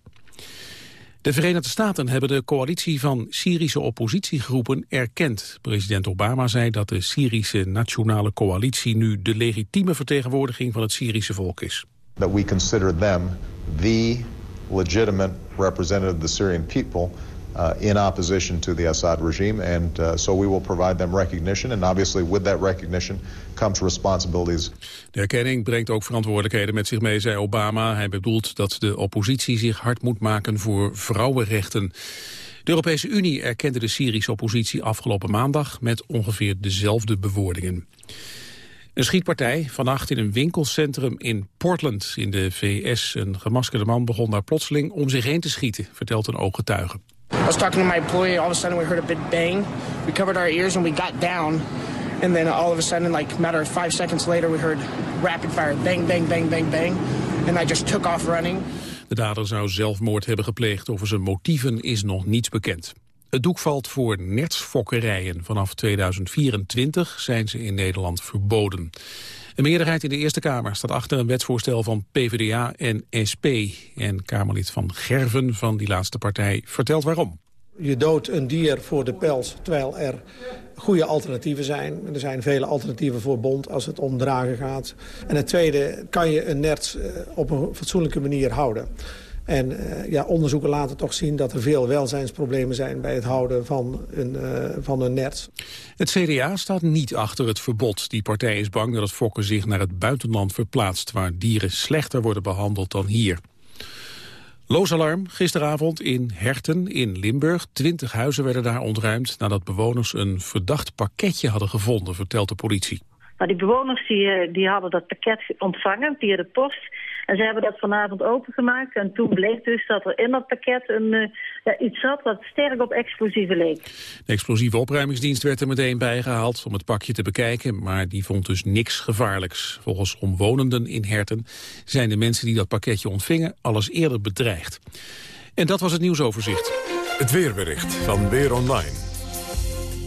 De Verenigde Staten hebben de coalitie van Syrische oppositiegroepen erkend. President Obama zei dat de Syrische Nationale Coalitie nu de legitieme vertegenwoordiging van het Syrische volk is. That we consider them the legitimate representative of the Syrian people uh, in opposition to the Assad regime. And uh, so we will provide them recognition. And obviously with that recognition comes responsibilities. De erkenning brengt ook verantwoordelijkheden met zich mee, zei Obama. Hij bedoelt dat de oppositie zich hard moet maken voor vrouwenrechten. De Europese Unie erkende de Syrische oppositie afgelopen maandag met ongeveer dezelfde bewoordingen. Een schietpartij vannacht in een winkelcentrum in Portland in de VS. Een gemaskerde man begon daar plotseling om zich heen te schieten, vertelt een ooggetuige. I was talking to my employee. All of a sudden, we heard a big bang. We covered our ears and we got down. And then all of a sudden, like matter of five seconds later, we heard rapid fire. Bang, bang, bang, bang, bang. And I just took off running. De dader zou zelfmoord hebben gepleegd. Over zijn motieven is nog niets bekend. Het doek valt voor nertsfokkerijen. Vanaf 2024 zijn ze in Nederland verboden. De meerderheid in de Eerste Kamer staat achter een wetsvoorstel van PvdA en SP. En Kamerlid van Gerven van die laatste partij vertelt waarom. Je doodt een dier voor de pels, terwijl er goede alternatieven zijn. Er zijn vele alternatieven voor bond als het om dragen gaat. En het tweede, kan je een nerts eh, op een fatsoenlijke manier houden. En uh, ja, onderzoeken laten toch zien dat er veel welzijnsproblemen zijn... bij het houden van een, uh, van een nerts. Het CDA staat niet achter het verbod. Die partij is bang dat het fokken zich naar het buitenland verplaatst... waar dieren slechter worden behandeld dan hier. Loosalarm gisteravond in Herten in Limburg. Twintig huizen werden daar ontruimd nadat bewoners een verdacht pakketje hadden gevonden, vertelt de politie. Die bewoners die, die hadden dat pakket ontvangen via de post. En ze hebben dat vanavond opengemaakt. En toen bleek dus dat er in dat pakket een, uh, ja, iets zat wat sterk op explosieven leek. De explosieve opruimingsdienst werd er meteen bijgehaald om het pakje te bekijken. Maar die vond dus niks gevaarlijks. Volgens omwonenden in Herten zijn de mensen die dat pakketje ontvingen alles eerder bedreigd. En dat was het nieuwsoverzicht. Het weerbericht van Weer Online.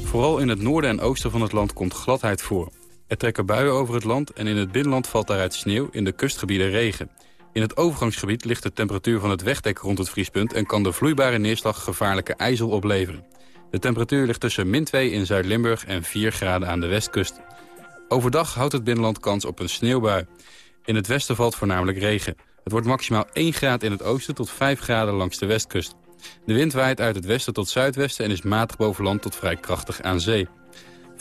Vooral in het noorden en oosten van het land komt gladheid voor. Er trekken buien over het land en in het binnenland valt daaruit sneeuw, in de kustgebieden regen. In het overgangsgebied ligt de temperatuur van het wegdek rond het vriespunt... en kan de vloeibare neerslag gevaarlijke ijzel opleveren. De temperatuur ligt tussen min 2 in Zuid-Limburg en 4 graden aan de westkust. Overdag houdt het binnenland kans op een sneeuwbui. In het westen valt voornamelijk regen. Het wordt maximaal 1 graad in het oosten tot 5 graden langs de westkust. De wind waait uit het westen tot zuidwesten en is matig boven land tot vrij krachtig aan zee.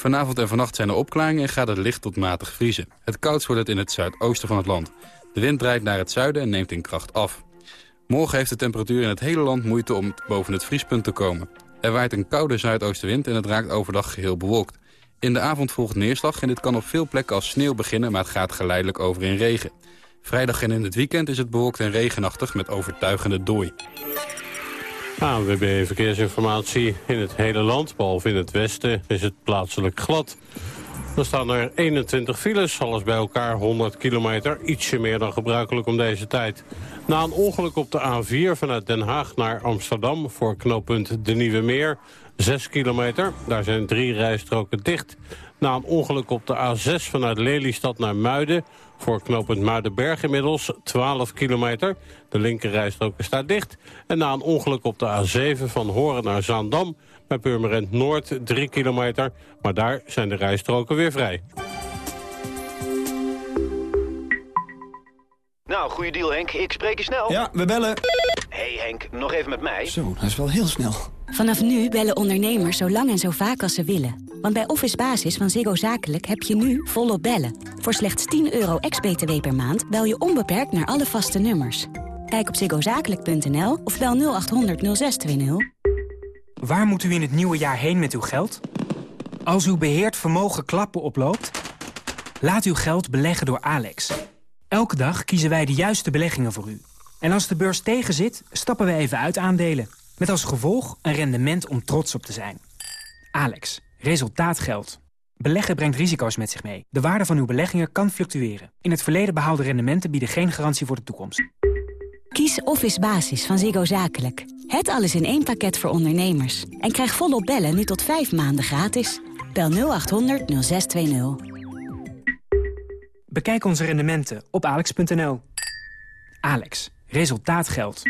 Vanavond en vannacht zijn er opklaringen en gaat het licht tot matig vriezen. Het koudst wordt het in het zuidoosten van het land. De wind draait naar het zuiden en neemt in kracht af. Morgen heeft de temperatuur in het hele land moeite om boven het vriespunt te komen. Er waait een koude zuidoostenwind en het raakt overdag geheel bewolkt. In de avond volgt neerslag en dit kan op veel plekken als sneeuw beginnen... maar het gaat geleidelijk over in regen. Vrijdag en in het weekend is het bewolkt en regenachtig met overtuigende dooi. ANWB Verkeersinformatie in het hele land, behalve in het westen, is het plaatselijk glad. Er staan er 21 files, alles bij elkaar 100 kilometer. Ietsje meer dan gebruikelijk om deze tijd. Na een ongeluk op de A4 vanuit Den Haag naar Amsterdam... voor knooppunt De Nieuwe Meer, 6 kilometer. Daar zijn drie rijstroken dicht. Na een ongeluk op de A6 vanuit Lelystad naar Muiden... voor knooppunt Muidenberg inmiddels 12 kilometer. De linkerrijstrook staat dicht. En na een ongeluk op de A7 van Horen naar Zaandam... bij Purmerend Noord 3 kilometer. Maar daar zijn de rijstroken weer vrij. Nou, goede deal Henk. Ik spreek je snel. Ja, we bellen. hey Henk, nog even met mij. Zo, dat is wel heel snel. Vanaf nu bellen ondernemers zo lang en zo vaak als ze willen. Want bij Office Basis van Ziggo Zakelijk heb je nu volop bellen. Voor slechts 10 euro ex-BTW per maand bel je onbeperkt naar alle vaste nummers. Kijk op ziggozakelijk.nl of bel 0800 0620. Waar moet u in het nieuwe jaar heen met uw geld? Als uw beheerd vermogen klappen oploopt, laat uw geld beleggen door Alex. Elke dag kiezen wij de juiste beleggingen voor u. En als de beurs tegenzit, stappen we even uit aandelen. Met als gevolg een rendement om trots op te zijn. Alex, resultaat geldt. Beleggen brengt risico's met zich mee. De waarde van uw beleggingen kan fluctueren. In het verleden behaalde rendementen bieden geen garantie voor de toekomst. Kies Office Basis van Ziggo Zakelijk. Het alles in één pakket voor ondernemers. En krijg volop bellen nu tot vijf maanden gratis. Bel 0800 0620. Bekijk onze rendementen op alex.nl. Alex, resultaat geldt.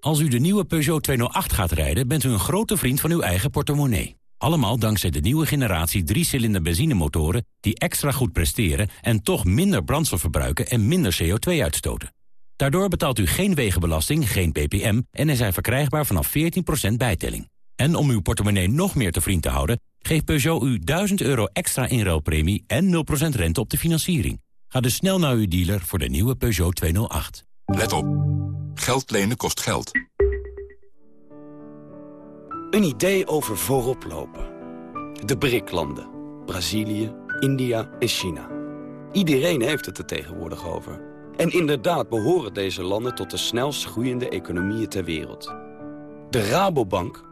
Als u de nieuwe Peugeot 208 gaat rijden, bent u een grote vriend van uw eigen portemonnee. Allemaal dankzij de nieuwe generatie 3-cilinder benzinemotoren... die extra goed presteren en toch minder brandstof verbruiken en minder CO2 uitstoten. Daardoor betaalt u geen wegenbelasting, geen ppm... en er zijn verkrijgbaar vanaf 14% bijtelling. En om uw portemonnee nog meer te vriend te houden... geeft Peugeot u 1000 euro extra inruilpremie en 0% rente op de financiering. Ga dus snel naar uw dealer voor de nieuwe Peugeot 208. Let op. Geld lenen kost geld. Een idee over voorop lopen. De BRIC-landen. Brazilië, India en China. Iedereen heeft het er tegenwoordig over. En inderdaad behoren deze landen tot de snelst groeiende economieën ter wereld. De Rabobank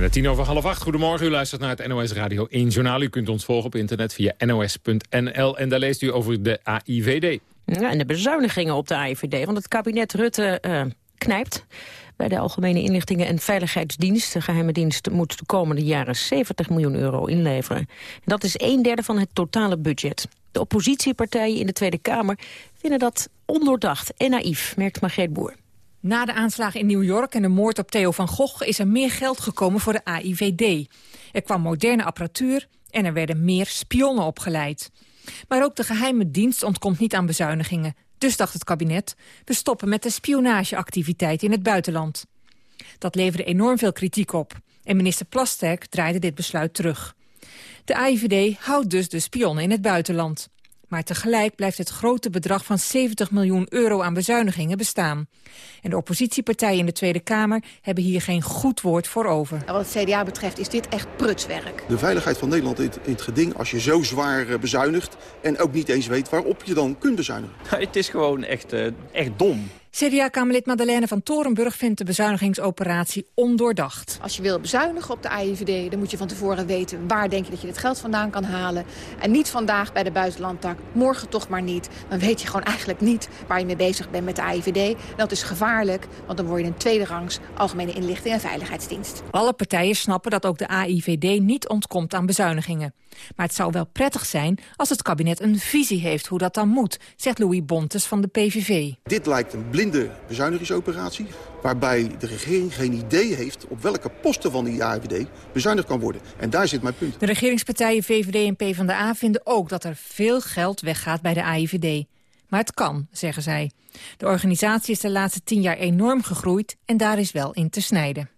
Bijna tien over half acht. Goedemorgen, u luistert naar het NOS Radio 1 Journaal. U kunt ons volgen op internet via nos.nl. En daar leest u over de AIVD. Ja, en de bezuinigingen op de AIVD. Want het kabinet Rutte uh, knijpt bij de Algemene Inlichtingen en Veiligheidsdienst. De geheime dienst moet de komende jaren 70 miljoen euro inleveren. En dat is een derde van het totale budget. De oppositiepartijen in de Tweede Kamer vinden dat ondoordacht en naïef, merkt Margreet Boer. Na de aanslagen in New York en de moord op Theo van Gogh... is er meer geld gekomen voor de AIVD. Er kwam moderne apparatuur en er werden meer spionnen opgeleid. Maar ook de geheime dienst ontkomt niet aan bezuinigingen. Dus dacht het kabinet, we stoppen met de spionageactiviteit in het buitenland. Dat leverde enorm veel kritiek op. En minister Plasterk draaide dit besluit terug. De AIVD houdt dus de spionnen in het buitenland. Maar tegelijk blijft het grote bedrag van 70 miljoen euro aan bezuinigingen bestaan. En de oppositiepartijen in de Tweede Kamer hebben hier geen goed woord voor over. Wat het CDA betreft is dit echt prutswerk. De veiligheid van Nederland in het geding als je zo zwaar eh, bezuinigt... en ook niet eens weet waarop je dan kunt bezuinigen. Het is gewoon echt, uh, echt dom. CDA-kamerlid Madeleine van Torenburg vindt de bezuinigingsoperatie ondoordacht. Als je wil bezuinigen op de AIVD, dan moet je van tevoren weten... waar denk je dat je dit geld vandaan kan halen. En niet vandaag bij de buitenlandtak, morgen toch maar niet. Dan weet je gewoon eigenlijk niet waar je mee bezig bent met de AIVD. Dat is gevaarlijk, want dan word je een tweede rangs... Algemene Inlichting en Veiligheidsdienst. Alle partijen snappen dat ook de AIVD niet ontkomt aan bezuinigingen. Maar het zou wel prettig zijn als het kabinet een visie heeft hoe dat dan moet... zegt Louis Bontes van de PVV. Dit lijkt een blinde bezuinigingsoperatie... waarbij de regering geen idee heeft op welke posten van die AIVD bezuinigd kan worden. En daar zit mijn punt. De regeringspartijen VVD en PvdA vinden ook dat er veel geld weggaat bij de AIVD. Maar het kan, zeggen zij. De organisatie is de laatste tien jaar enorm gegroeid en daar is wel in te snijden.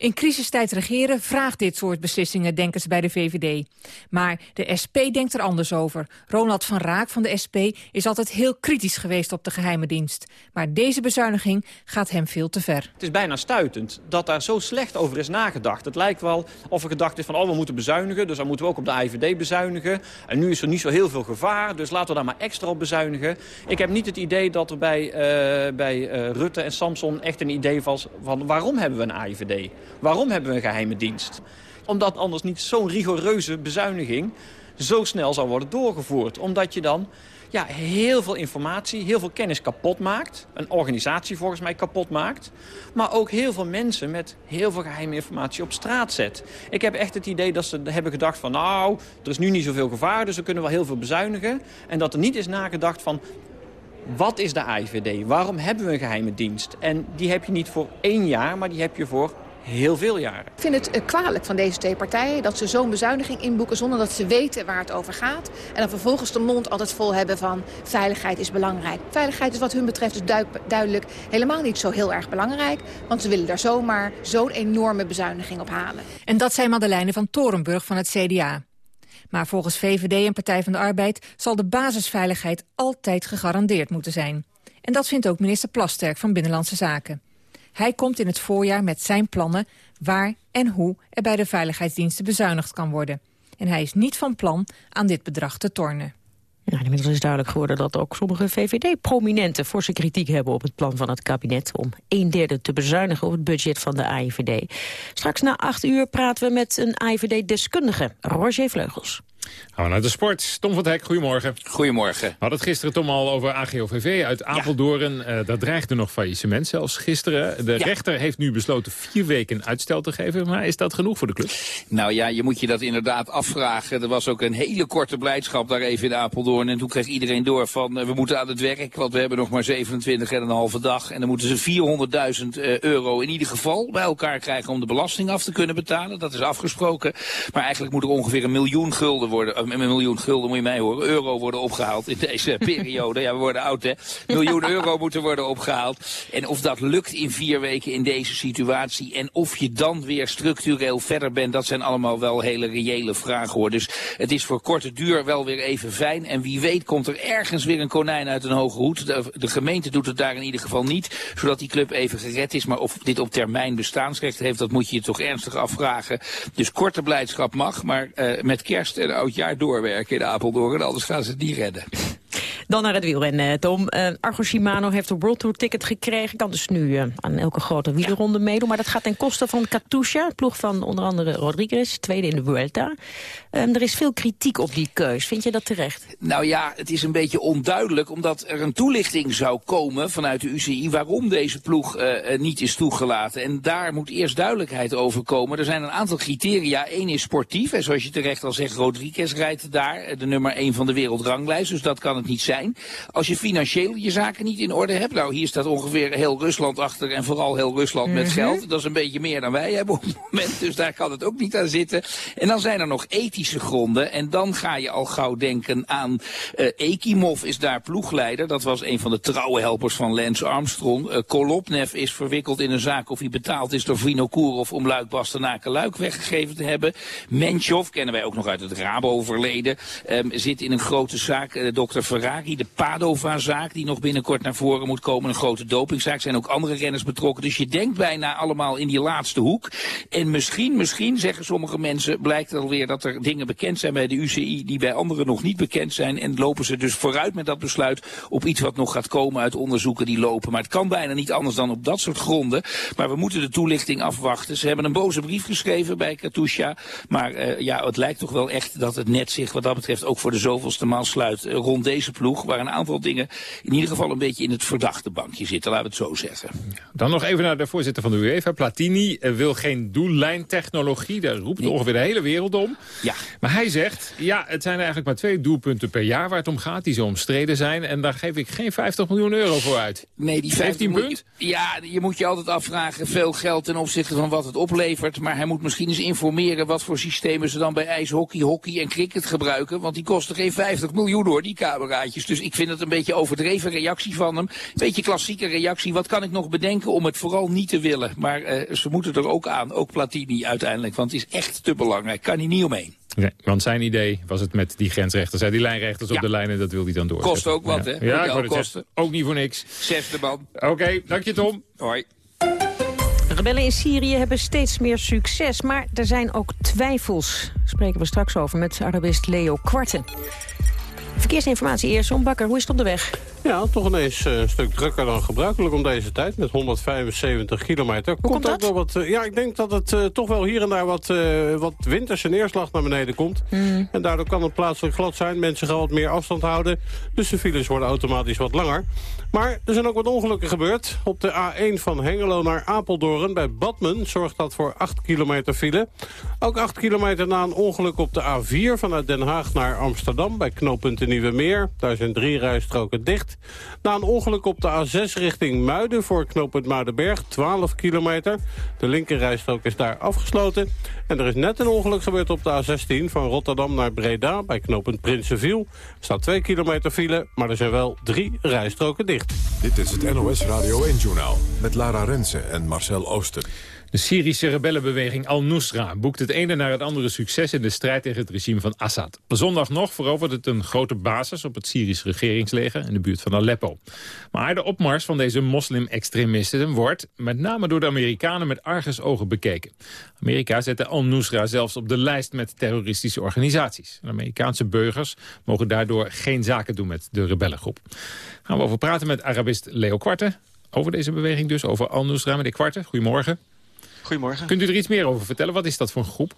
In crisistijd regeren vraagt dit soort beslissingen, denken ze bij de VVD. Maar de SP denkt er anders over. Ronald van Raak van de SP is altijd heel kritisch geweest op de geheime dienst. Maar deze bezuiniging gaat hem veel te ver. Het is bijna stuitend dat daar zo slecht over is nagedacht. Het lijkt wel of er gedacht is van, oh, we moeten bezuinigen, dus dan moeten we ook op de IVD bezuinigen. En nu is er niet zo heel veel gevaar, dus laten we daar maar extra op bezuinigen. Ik heb niet het idee dat er bij, uh, bij uh, Rutte en Samson echt een idee was van waarom hebben we een IVD? Waarom hebben we een geheime dienst? Omdat anders niet zo'n rigoureuze bezuiniging zo snel zou worden doorgevoerd. Omdat je dan ja, heel veel informatie, heel veel kennis kapot maakt. Een organisatie volgens mij kapot maakt. Maar ook heel veel mensen met heel veel geheime informatie op straat zet. Ik heb echt het idee dat ze hebben gedacht van... nou, er is nu niet zoveel gevaar, dus we kunnen wel heel veel bezuinigen. En dat er niet is nagedacht van... Wat is de IVD? Waarom hebben we een geheime dienst? En die heb je niet voor één jaar, maar die heb je voor heel veel jaren. Ik vind het uh, kwalijk van deze twee partijen dat ze zo'n bezuiniging inboeken zonder dat ze weten waar het over gaat. En dan vervolgens de mond altijd vol hebben van veiligheid is belangrijk. Veiligheid is wat hun betreft dus du duidelijk helemaal niet zo heel erg belangrijk. Want ze willen daar zomaar zo'n enorme bezuiniging op halen. En dat zei Madeleine van Torenburg van het CDA. Maar volgens VVD en Partij van de Arbeid zal de basisveiligheid altijd gegarandeerd moeten zijn. En dat vindt ook minister Plasterk van Binnenlandse Zaken. Hij komt in het voorjaar met zijn plannen waar en hoe er bij de veiligheidsdiensten bezuinigd kan worden. En hij is niet van plan aan dit bedrag te tornen. Nou, inmiddels is duidelijk geworden dat ook sommige VVD-prominenten forse kritiek hebben op het plan van het kabinet om een derde te bezuinigen op het budget van de AIVD. Straks na acht uur praten we met een AIVD-deskundige, Roger Vleugels. Gaan we naar de sport. Tom van Hek, goedemorgen. Goedemorgen. We hadden het gisteren Tom al over AGOVV uit Apeldoorn. Ja. Uh, dat dreigde nog faillissement zelfs gisteren. De rechter heeft nu besloten vier weken uitstel te geven. Maar is dat genoeg voor de club? Nou ja, je moet je dat inderdaad afvragen. Er was ook een hele korte blijdschap daar even in Apeldoorn. En toen kreeg iedereen door van uh, we moeten aan het werk. Want we hebben nog maar 27 en een halve dag. En dan moeten ze 400.000 uh, euro in ieder geval bij elkaar krijgen om de belasting af te kunnen betalen. Dat is afgesproken. Maar eigenlijk moet er ongeveer een miljoen gulden worden een miljoen gulden, moet je mij horen, euro worden opgehaald in deze periode. Ja, we worden oud, hè. Miljoen euro moeten worden opgehaald. En of dat lukt in vier weken in deze situatie en of je dan weer structureel verder bent, dat zijn allemaal wel hele reële vragen, hoor. Dus het is voor korte duur wel weer even fijn. En wie weet komt er ergens weer een konijn uit een hoge hoed. De, de gemeente doet het daar in ieder geval niet, zodat die club even gered is. Maar of dit op termijn bestaansrecht heeft, dat moet je je toch ernstig afvragen. Dus korte blijdschap mag, maar uh, met kerst en oudjaar doorwerken in Apeldoorn. Anders gaan ze niet redden. Dan naar het wielrennen, Tom. Uh, Argo Shimano heeft een World Tour ticket gekregen. Kan dus nu uh, aan elke grote wielerronde meedoen. Maar dat gaat ten koste van Katusha, ploeg van onder andere Rodriguez. Tweede in de Vuelta. Um, er is veel kritiek op die keus. Vind je dat terecht? Nou ja, het is een beetje onduidelijk. Omdat er een toelichting zou komen vanuit de UCI... waarom deze ploeg uh, niet is toegelaten. En daar moet eerst duidelijkheid over komen. Er zijn een aantal criteria. Eén is sportief. En zoals je terecht al zegt, Rodriguez rijdt daar. De nummer één van de wereldranglijst. Dus dat kan het niet zijn. Als je financieel je zaken niet in orde hebt. Nou, hier staat ongeveer heel Rusland achter. En vooral heel Rusland mm -hmm. met mhm. geld. Dat is een beetje meer dan wij hebben op het moment. Dus daar kan het ook niet aan zitten. En dan zijn er nog ethische gronden. En dan ga je al gauw denken aan uh, Ekimov is daar ploegleider. Dat was een van de trouwe helpers van Lance Armstrong. Uh, Kolopnev is verwikkeld in een zaak of hij betaald is door Vinokourov om Luik Bastenaken Luik weggegeven te hebben. Menchov, kennen wij ook nog uit het Rabo-verleden, um, zit in een grote zaak. Uh, Dr. De Padova-zaak, die nog binnenkort naar voren moet komen. Een grote dopingzaak. zijn ook andere renners betrokken. Dus je denkt bijna allemaal in die laatste hoek. En misschien, misschien, zeggen sommige mensen, blijkt alweer dat er dingen bekend zijn bij de UCI die bij anderen nog niet bekend zijn. En lopen ze dus vooruit met dat besluit op iets wat nog gaat komen uit onderzoeken die lopen. Maar het kan bijna niet anders dan op dat soort gronden. Maar we moeten de toelichting afwachten. Ze hebben een boze brief geschreven bij Katusha. Maar uh, ja, het lijkt toch wel echt dat het net zich wat dat betreft ook voor de zoveelste maal sluit uh, rond deze ploeg. Waar een aantal dingen in ieder geval een beetje in het verdachte bankje zitten. Laten we het zo zeggen. Dan nog even naar de voorzitter van de UEFA. Platini uh, wil geen doellijntechnologie. Daar roept nee. ongeveer de hele wereld om. Ja. Maar hij zegt, ja, het zijn eigenlijk maar twee doelpunten per jaar waar het om gaat. Die zo omstreden zijn. En daar geef ik geen 50 miljoen euro voor uit. Nee, die 15 punt? Ja, je moet je altijd afvragen. Veel geld ten opzichte van wat het oplevert. Maar hij moet misschien eens informeren wat voor systemen ze dan bij ijshockey, hockey en cricket gebruiken. Want die kosten geen 50 miljoen hoor, die Dus ik vind het een beetje overdreven reactie van hem. Beetje klassieke reactie. Wat kan ik nog bedenken om het vooral niet te willen? Maar uh, ze moeten er ook aan. Ook Platini uiteindelijk. Want het is echt te belangrijk. Kan hij niet omheen. Nee, want zijn idee was het met die grensrechters. Die lijnrechters ja. op de lijn en dat wil hij dan door. Kost ook wat, ja. hè? Ja, ik kosten. ook niet voor niks. Zesde man. Oké, okay, dank je Tom. Hoi. Rebellen in Syrië hebben steeds meer succes, maar er zijn ook twijfels. Daar spreken we straks over met Arabist Leo Kwarten. Verkeersinformatie eerst, Om Bakker, hoe is het op de weg? Ja, toch ineens een stuk drukker dan gebruikelijk om deze tijd. Met 175 kilometer. Hoe komt, komt dat? Wel wat, ja, ik denk dat het uh, toch wel hier en daar wat, uh, wat winterse neerslag naar beneden komt. Mm. En daardoor kan het plaatselijk glad zijn. Mensen gaan wat meer afstand houden. Dus de files worden automatisch wat langer. Maar er zijn ook wat ongelukken gebeurd. Op de A1 van Hengelo naar Apeldoorn bij Badmen zorgt dat voor 8 kilometer file. Ook 8 kilometer na een ongeluk op de A4 vanuit Den Haag naar Amsterdam... bij knooppunt Nieuwe Meer. Daar zijn drie rijstroken dicht. Na een ongeluk op de A6 richting Muiden voor knooppunt Muidenberg, 12 kilometer. De linkerrijstrook is daar afgesloten. En er is net een ongeluk gebeurd op de A16 van Rotterdam naar Breda... bij knooppunt Prinsenviel. Er staat 2 kilometer file, maar er zijn wel drie rijstroken dicht. Dit is het NOS Radio 1-journaal met Lara Rensen en Marcel Ooster. De Syrische rebellenbeweging Al-Nusra boekt het ene naar het andere succes in de strijd tegen het regime van Assad. Zondag nog verovert het een grote basis op het Syrisch regeringsleger in de buurt van Aleppo. Maar de opmars van deze moslim-extremisten wordt met name door de Amerikanen met argusogen bekeken. Amerika zette Al-Nusra zelfs op de lijst met terroristische organisaties. Amerikaanse burgers mogen daardoor geen zaken doen met de rebellengroep. Gaan we over praten met Arabist Leo Kwarte. Over deze beweging dus, over Al-Nusra. Meneer Kwarte, goedemorgen. Goedemorgen. Kunt u er iets meer over vertellen? Wat is dat voor een groep?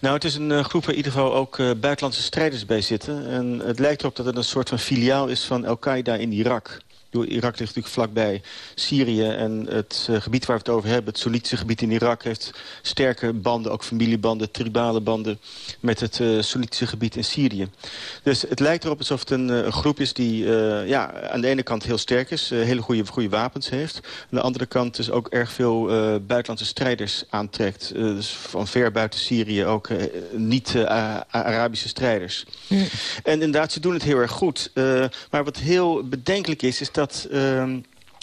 Nou, het is een uh, groep waar in ieder geval ook uh, buitenlandse strijders bij zitten. En het lijkt erop dat het een soort van filiaal is van Al-Qaeda in Irak. Irak ligt natuurlijk vlakbij Syrië en het uh, gebied waar we het over hebben... het Soenitische gebied in Irak heeft sterke banden, ook familiebanden, tribale banden... met het uh, Soenitische gebied in Syrië. Dus het lijkt erop alsof het een, een groep is die uh, ja, aan de ene kant heel sterk is... hele goede, goede wapens heeft. Aan de andere kant dus ook erg veel buitenlandse strijders aantrekt. dus van ver buiten Syrië ook niet-Arabische strijders. En inderdaad, ze doen het heel erg goed. maar wat heel bedenkelijk is, is dat uh,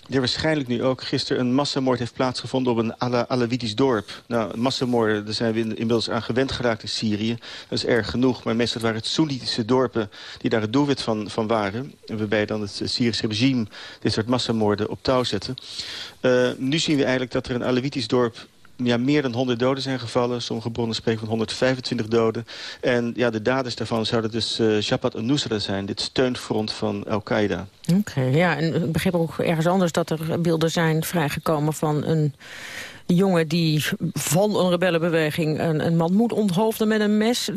er waarschijnlijk nu ook gisteren een massamoord heeft plaatsgevonden op een Ala Alawitisch dorp. Nou, massamoorden, daar zijn we inmiddels aan gewend geraakt in Syrië. Dat is erg genoeg, maar meestal waren het Soenitische dorpen die daar het doelwit van, van waren. En waarbij dan het Syrische regime dit soort massamoorden op touw zette. Uh, nu zien we eigenlijk dat er een Alawitisch dorp ja, meer dan 100 doden zijn gevallen. Sommige bronnen spreken van 125 doden. En ja, de daders daarvan zouden dus uh, Jabhat al-Nusra zijn. Dit steunfront van Al-Qaeda. Oké, ja. En ik begreep ook ergens anders dat er beelden zijn vrijgekomen van een jongen die van een rebellenbeweging een, een man moet onthoofden met een mes.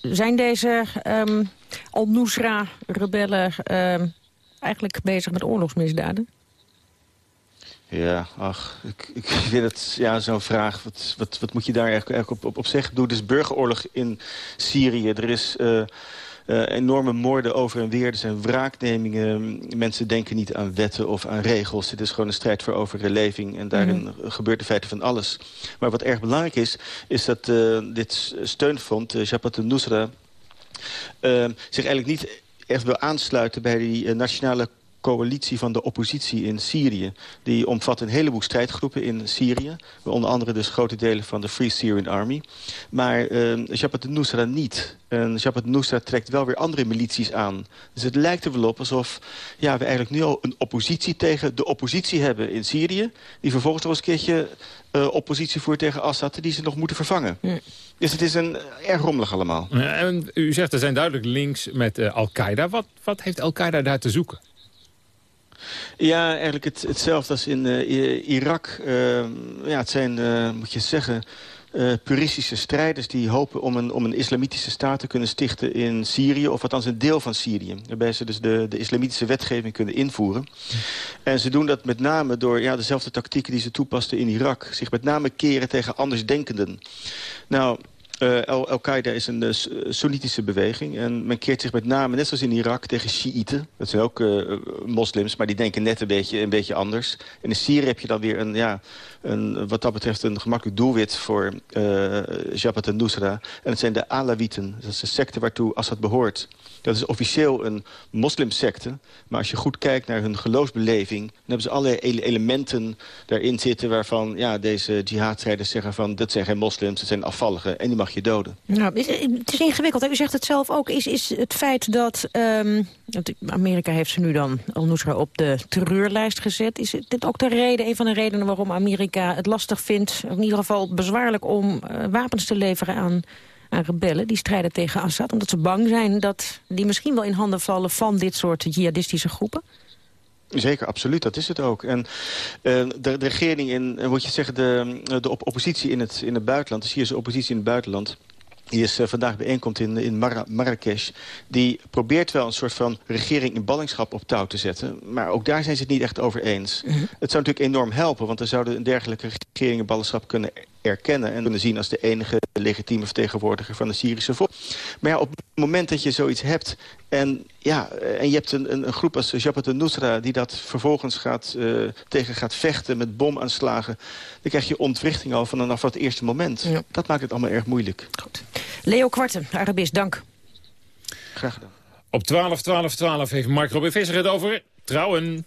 Zijn deze um, Al-Nusra-rebellen um, eigenlijk bezig met oorlogsmisdaden? Ja, ach, ik, ik vind het ja, zo'n vraag. Wat, wat, wat moet je daar eigenlijk, op, op, op zeggen? Doe dus burgeroorlog in Syrië. Er is... Uh, uh, enorme moorden over en weer. Er zijn wraaknemingen. Mensen denken niet aan wetten of aan regels. Het is gewoon een strijd voor overleving. En daarin mm -hmm. gebeurt in feite van alles. Maar wat erg belangrijk is, is dat uh, dit steunfront, uh, Jabhat al-Nusra... zich eigenlijk niet echt wil aansluiten bij die nationale coalitie van de oppositie in Syrië. Die omvat een heleboel strijdgroepen in Syrië. Onder andere dus grote delen van de Free Syrian Army. Maar uh, Jabhat al-Nusra niet. En Jabhat al-Nusra trekt wel weer andere milities aan. Dus het lijkt er wel op alsof ja, we eigenlijk nu al een oppositie tegen de oppositie hebben in Syrië. Die vervolgens nog eens een keertje uh, oppositie voert tegen Assad. Die ze nog moeten vervangen. Ja. Dus het is een erg rommelig allemaal. Ja, en u zegt er zijn duidelijk links met uh, Al-Qaeda. Wat, wat heeft Al-Qaeda daar te zoeken? Ja, eigenlijk het, hetzelfde als in uh, Irak. Uh, ja, het zijn, uh, moet je zeggen, puristische strijders... die hopen om een, om een islamitische staat te kunnen stichten in Syrië... of althans een deel van Syrië. Waarbij ze dus de, de islamitische wetgeving kunnen invoeren. En ze doen dat met name door ja, dezelfde tactieken die ze toepasten in Irak. Zich met name keren tegen andersdenkenden. Nou... Uh, Al-Qaeda is een uh, beweging. En men keert zich met name, net zoals in Irak, tegen Shiiten. Dat zijn ook moslims, maar die denken net een beetje, een beetje anders. In Syrië heb je dan weer een, ja, een, wat dat betreft een gemakkelijk doelwit voor Jabhat al-Nusra. En het zijn de Alawieten. Dat is de secte waartoe Assad behoort. Dat is officieel een moslimsecte. Maar als je goed kijkt naar hun geloofsbeleving... dan hebben ze allerlei ele elementen daarin zitten... waarvan ja, deze jihadstrijders zeggen van... dat zijn geen moslims, dat zijn afvalligen en die mag je doden. Nou, het is ingewikkeld. U zegt het zelf ook. Is, is het feit dat... Um, Amerika heeft ze nu dan al-Nusra op de terreurlijst gezet. Is dit ook de reden, een van de redenen waarom Amerika het lastig vindt... in ieder geval bezwaarlijk om uh, wapens te leveren aan aan rebellen die strijden tegen Assad... omdat ze bang zijn dat die misschien wel in handen vallen van dit soort jihadistische groepen? Zeker, absoluut. Dat is het ook. En uh, de, de, regering in, moet je zeggen, de, de op oppositie in het, in het buitenland... de Syrische oppositie in het buitenland... Die is uh, vandaag bijeenkomt in, in Mar Marrakesh. Die probeert wel een soort van regering in ballingschap op touw te zetten. Maar ook daar zijn ze het niet echt over eens. Mm -hmm. Het zou natuurlijk enorm helpen, want er zouden een dergelijke regering in ballingschap kunnen erkennen... en kunnen zien als de enige legitieme vertegenwoordiger van de Syrische volk. Maar ja, op het moment dat je zoiets hebt... en, ja, en je hebt een, een, een groep als Jabhat al-Nusra... die dat vervolgens gaat, uh, tegen gaat vechten met bomaanslagen... dan krijg je ontwrichting al vanaf dat eerste moment. Ja. Dat maakt het allemaal erg moeilijk. Goed. Leo Kwarten, Arabisch, dank. Graag gedaan. Op 12, 12, 12 heeft Mark Robin Visser het over trouwen.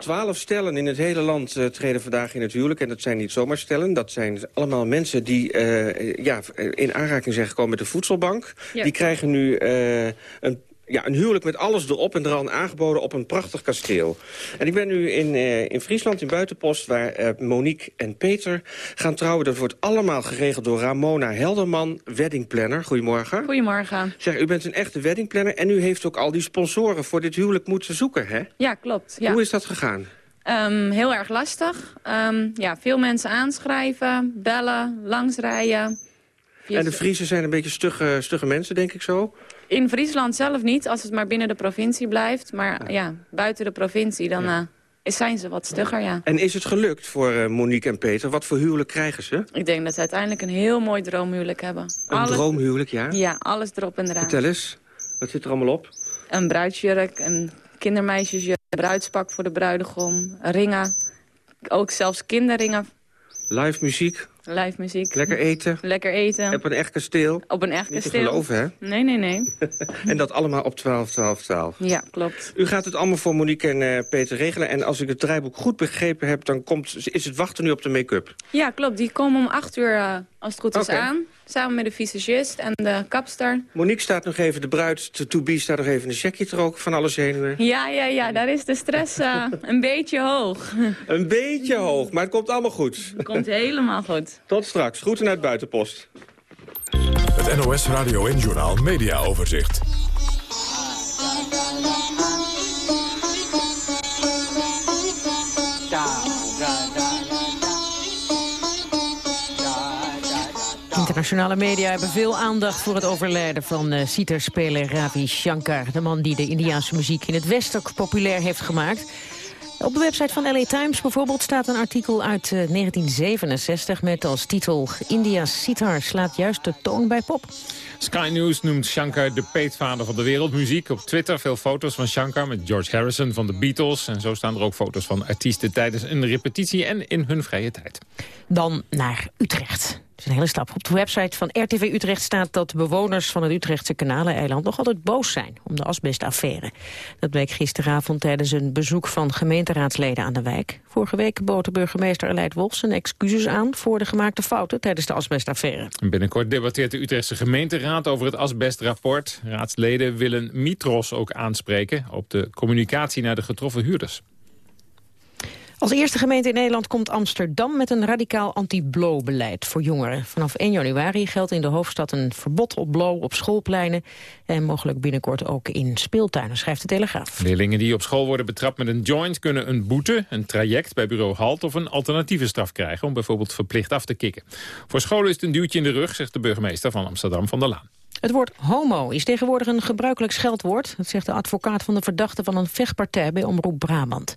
Twaalf stellen in het hele land uh, treden vandaag in het huwelijk. En dat zijn niet zomaar stellen. Dat zijn allemaal mensen die uh, ja, in aanraking zijn gekomen met de voedselbank. Ja. Die krijgen nu uh, een ja, een huwelijk met alles erop en eraan aangeboden op een prachtig kasteel. En ik ben nu in, uh, in Friesland, in Buitenpost, waar uh, Monique en Peter gaan trouwen. Dat wordt allemaal geregeld door Ramona Helderman, weddingplanner. Goedemorgen. Goedemorgen. Zeg, u bent een echte weddingplanner en u heeft ook al die sponsoren voor dit huwelijk moeten zoeken, hè? Ja, klopt. Ja. Hoe is dat gegaan? Um, heel erg lastig. Um, ja, veel mensen aanschrijven, bellen, langsrijden. En de Friesen zijn een beetje stugge, stugge mensen, denk ik zo? In Friesland zelf niet, als het maar binnen de provincie blijft. Maar ja, buiten de provincie, dan ja. uh, zijn ze wat stugger, ja. En is het gelukt voor uh, Monique en Peter? Wat voor huwelijk krijgen ze? Ik denk dat ze uiteindelijk een heel mooi droomhuwelijk hebben. Een alles... droomhuwelijk, ja? Ja, alles erop en eraan. Vertel eens, wat zit er allemaal op? Een bruidsjurk, een kindermeisjesjurk, een bruidspak voor de bruidegom, ringen. Ook zelfs kinderringen. Live muziek? Live muziek. Lekker eten. Lekker eten. Op een echt kasteel. Op een echt Niet te kasteel. geloven, hè? Nee, nee, nee. en dat allemaal op 12, 12, 12. Ja, klopt. U gaat het allemaal voor Monique en eh, Peter regelen. En als ik het draaiboek goed begrepen heb... dan komt, is het wachten nu op de make-up. Ja, klopt. Die komen om acht uur, eh, als het goed is, aan. Samen met de visagist en de kapster. Monique staat nog even, de bruid, de to-be staat nog even een checkje te roken van alle zenuwen. Ja, ja, ja. Daar is de stress eh, een beetje hoog. Een beetje hoog, maar het komt allemaal goed. Komt helemaal goed. Tot straks. Groeten uit Buitenpost. Het NOS Radio en Journaal Media Overzicht. Internationale media hebben veel aandacht voor het overlijden van uh, sitarspeler Ravi Shankar. De man die de Indiaanse muziek in het Westen ook populair heeft gemaakt. Op de website van LA Times bijvoorbeeld staat een artikel uit uh, 1967 met als titel... India's sitar slaat juist de toon bij pop. Sky News noemt Shankar de peetvader van de wereldmuziek. Op Twitter veel foto's van Shankar met George Harrison van de Beatles. En zo staan er ook foto's van artiesten tijdens een repetitie en in hun vrije tijd. Dan naar Utrecht. Is een hele stap. Op de website van RTV Utrecht staat dat bewoners van het Utrechtse Kanaleneiland nog altijd boos zijn om de asbestaffaire. Dat bleek gisteravond tijdens een bezoek van gemeenteraadsleden aan de wijk. Vorige week bood de burgemeester Aleid Wolfs zijn excuses aan voor de gemaakte fouten tijdens de asbestaffaire. Binnenkort debatteert de Utrechtse gemeenteraad over het asbestrapport. Raadsleden willen Mitros ook aanspreken op de communicatie naar de getroffen huurders. Als eerste gemeente in Nederland komt Amsterdam met een radicaal anti-blow-beleid voor jongeren. Vanaf 1 januari geldt in de hoofdstad een verbod op blow op schoolpleinen en mogelijk binnenkort ook in speeltuinen, schrijft de Telegraaf. Leerlingen die op school worden betrapt met een joint kunnen een boete, een traject bij bureau HALT of een alternatieve straf krijgen om bijvoorbeeld verplicht af te kicken. Voor scholen is het een duwtje in de rug, zegt de burgemeester van Amsterdam van der Laan. Het woord homo is tegenwoordig een gebruikelijk scheldwoord. Dat zegt de advocaat van de verdachte van een vechtpartij bij Omroep Brabant.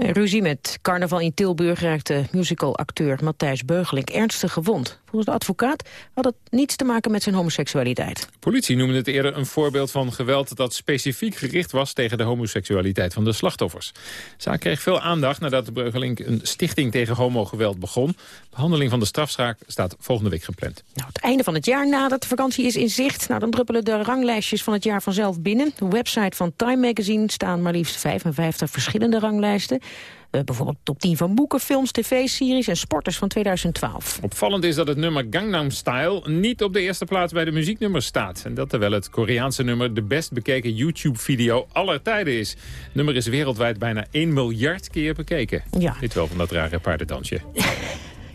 Ruzie met carnaval in Tilburg raakte musicalacteur Matthijs Beugelink ernstig gewond. Volgens de advocaat had het niets te maken met zijn homoseksualiteit. Politie noemde het eerder een voorbeeld van geweld dat specifiek gericht was tegen de homoseksualiteit van de slachtoffers. De zaak kreeg veel aandacht nadat de Beugelink een stichting tegen homogeweld begon. Behandeling van de strafzaak staat volgende week gepland. Nou, het einde van het jaar nadat de vakantie is in zicht. Nou, dan druppelen de ranglijstjes van het jaar vanzelf binnen. De website van Time Magazine staan maar liefst 55 verschillende ranglijsten. Uh, bijvoorbeeld top 10 van boeken, films, tv-series en sporters van 2012. Opvallend is dat het nummer Gangnam Style niet op de eerste plaats bij de muzieknummers staat. En dat terwijl het Koreaanse nummer de best bekeken YouTube-video aller tijden is. Het nummer is wereldwijd bijna 1 miljard keer bekeken. Ja. Dit wel van dat rare paardendansje.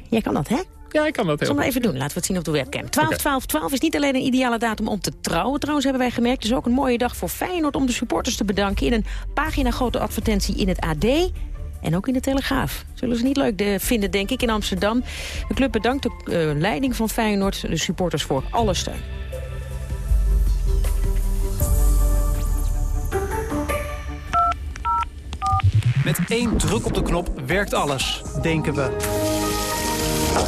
Jij kan dat, hè? Ja, ik kan dat heel Zullen we even doen? Laten we het zien op de webcam. 12, okay. 12, 12 is niet alleen een ideale datum om te trouwen. Trouwens hebben wij gemerkt, het is ook een mooie dag voor Feyenoord... om de supporters te bedanken in een pagina grote advertentie in het AD... En ook in de Telegraaf. Zullen ze niet leuk vinden, denk ik, in Amsterdam. De club bedankt de uh, leiding van Feyenoord, de supporters, voor alle steun. Met één druk op de knop werkt alles, denken we.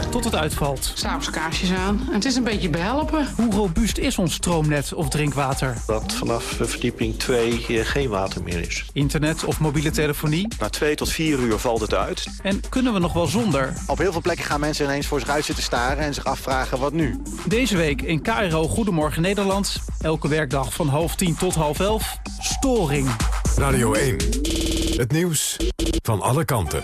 Tot het uitvalt. S'avonds kaarsjes aan. En het is een beetje behelpen. Hoe robuust is ons stroomnet of drinkwater? Dat vanaf verdieping 2 geen water meer is. Internet of mobiele telefonie? Na 2 tot 4 uur valt het uit. En kunnen we nog wel zonder? Op heel veel plekken gaan mensen ineens voor zich uit zitten staren... en zich afvragen wat nu? Deze week in KRO Goedemorgen Nederland. Elke werkdag van half 10 tot half 11. Storing. Radio 1. Het nieuws van alle kanten.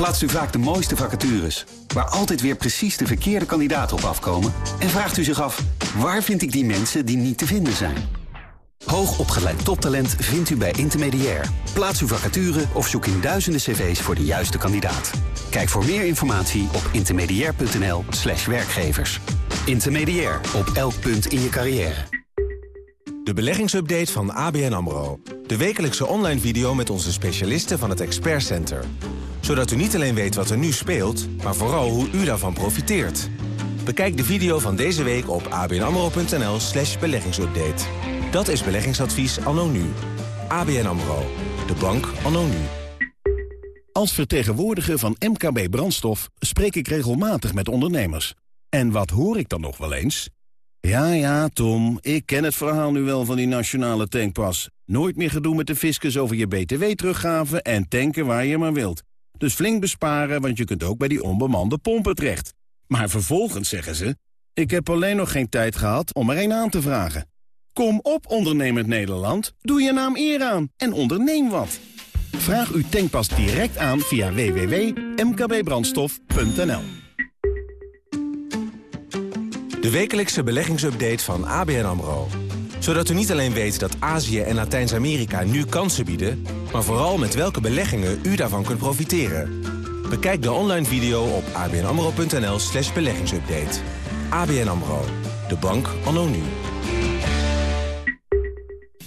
Plaatst u vaak de mooiste vacatures, waar altijd weer precies de verkeerde kandidaten op afkomen? En vraagt u zich af, waar vind ik die mensen die niet te vinden zijn? Hoogopgeleid toptalent vindt u bij Intermediair. Plaats uw vacature of zoek in duizenden cv's voor de juiste kandidaat. Kijk voor meer informatie op intermediair.nl slash werkgevers. Intermediair, op elk punt in je carrière. De beleggingsupdate van ABN AMRO. De wekelijkse online video met onze specialisten van het Expert Center. Zodat u niet alleen weet wat er nu speelt, maar vooral hoe u daarvan profiteert. Bekijk de video van deze week op abnamro.nl slash beleggingsupdate. Dat is beleggingsadvies anno nu. ABN AMRO. De bank anno nu. Als vertegenwoordiger van MKB Brandstof spreek ik regelmatig met ondernemers. En wat hoor ik dan nog wel eens? Ja, ja, Tom, ik ken het verhaal nu wel van die nationale tankpas. Nooit meer gedoe met de fiscus over je btw-teruggave en tanken waar je maar wilt. Dus flink besparen, want je kunt ook bij die onbemande pompen terecht. Maar vervolgens zeggen ze... ik heb alleen nog geen tijd gehad om er een aan te vragen. Kom op, ondernemend Nederland. Doe je naam eer aan en onderneem wat. Vraag uw tankpas direct aan via www.mkbbrandstof.nl De wekelijkse beleggingsupdate van ABN AMRO. Zodat u niet alleen weet dat Azië en Latijns-Amerika nu kansen bieden... maar vooral met welke beleggingen u daarvan kunt profiteren. Bekijk de online video op abnamro.nl slash beleggingsupdate. ABN AMRO. De bank anno nu.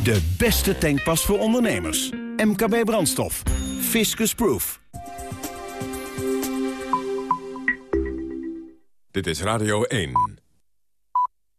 De beste tankpas voor ondernemers. MKB Brandstof. Fiscus Proof. Dit is Radio 1.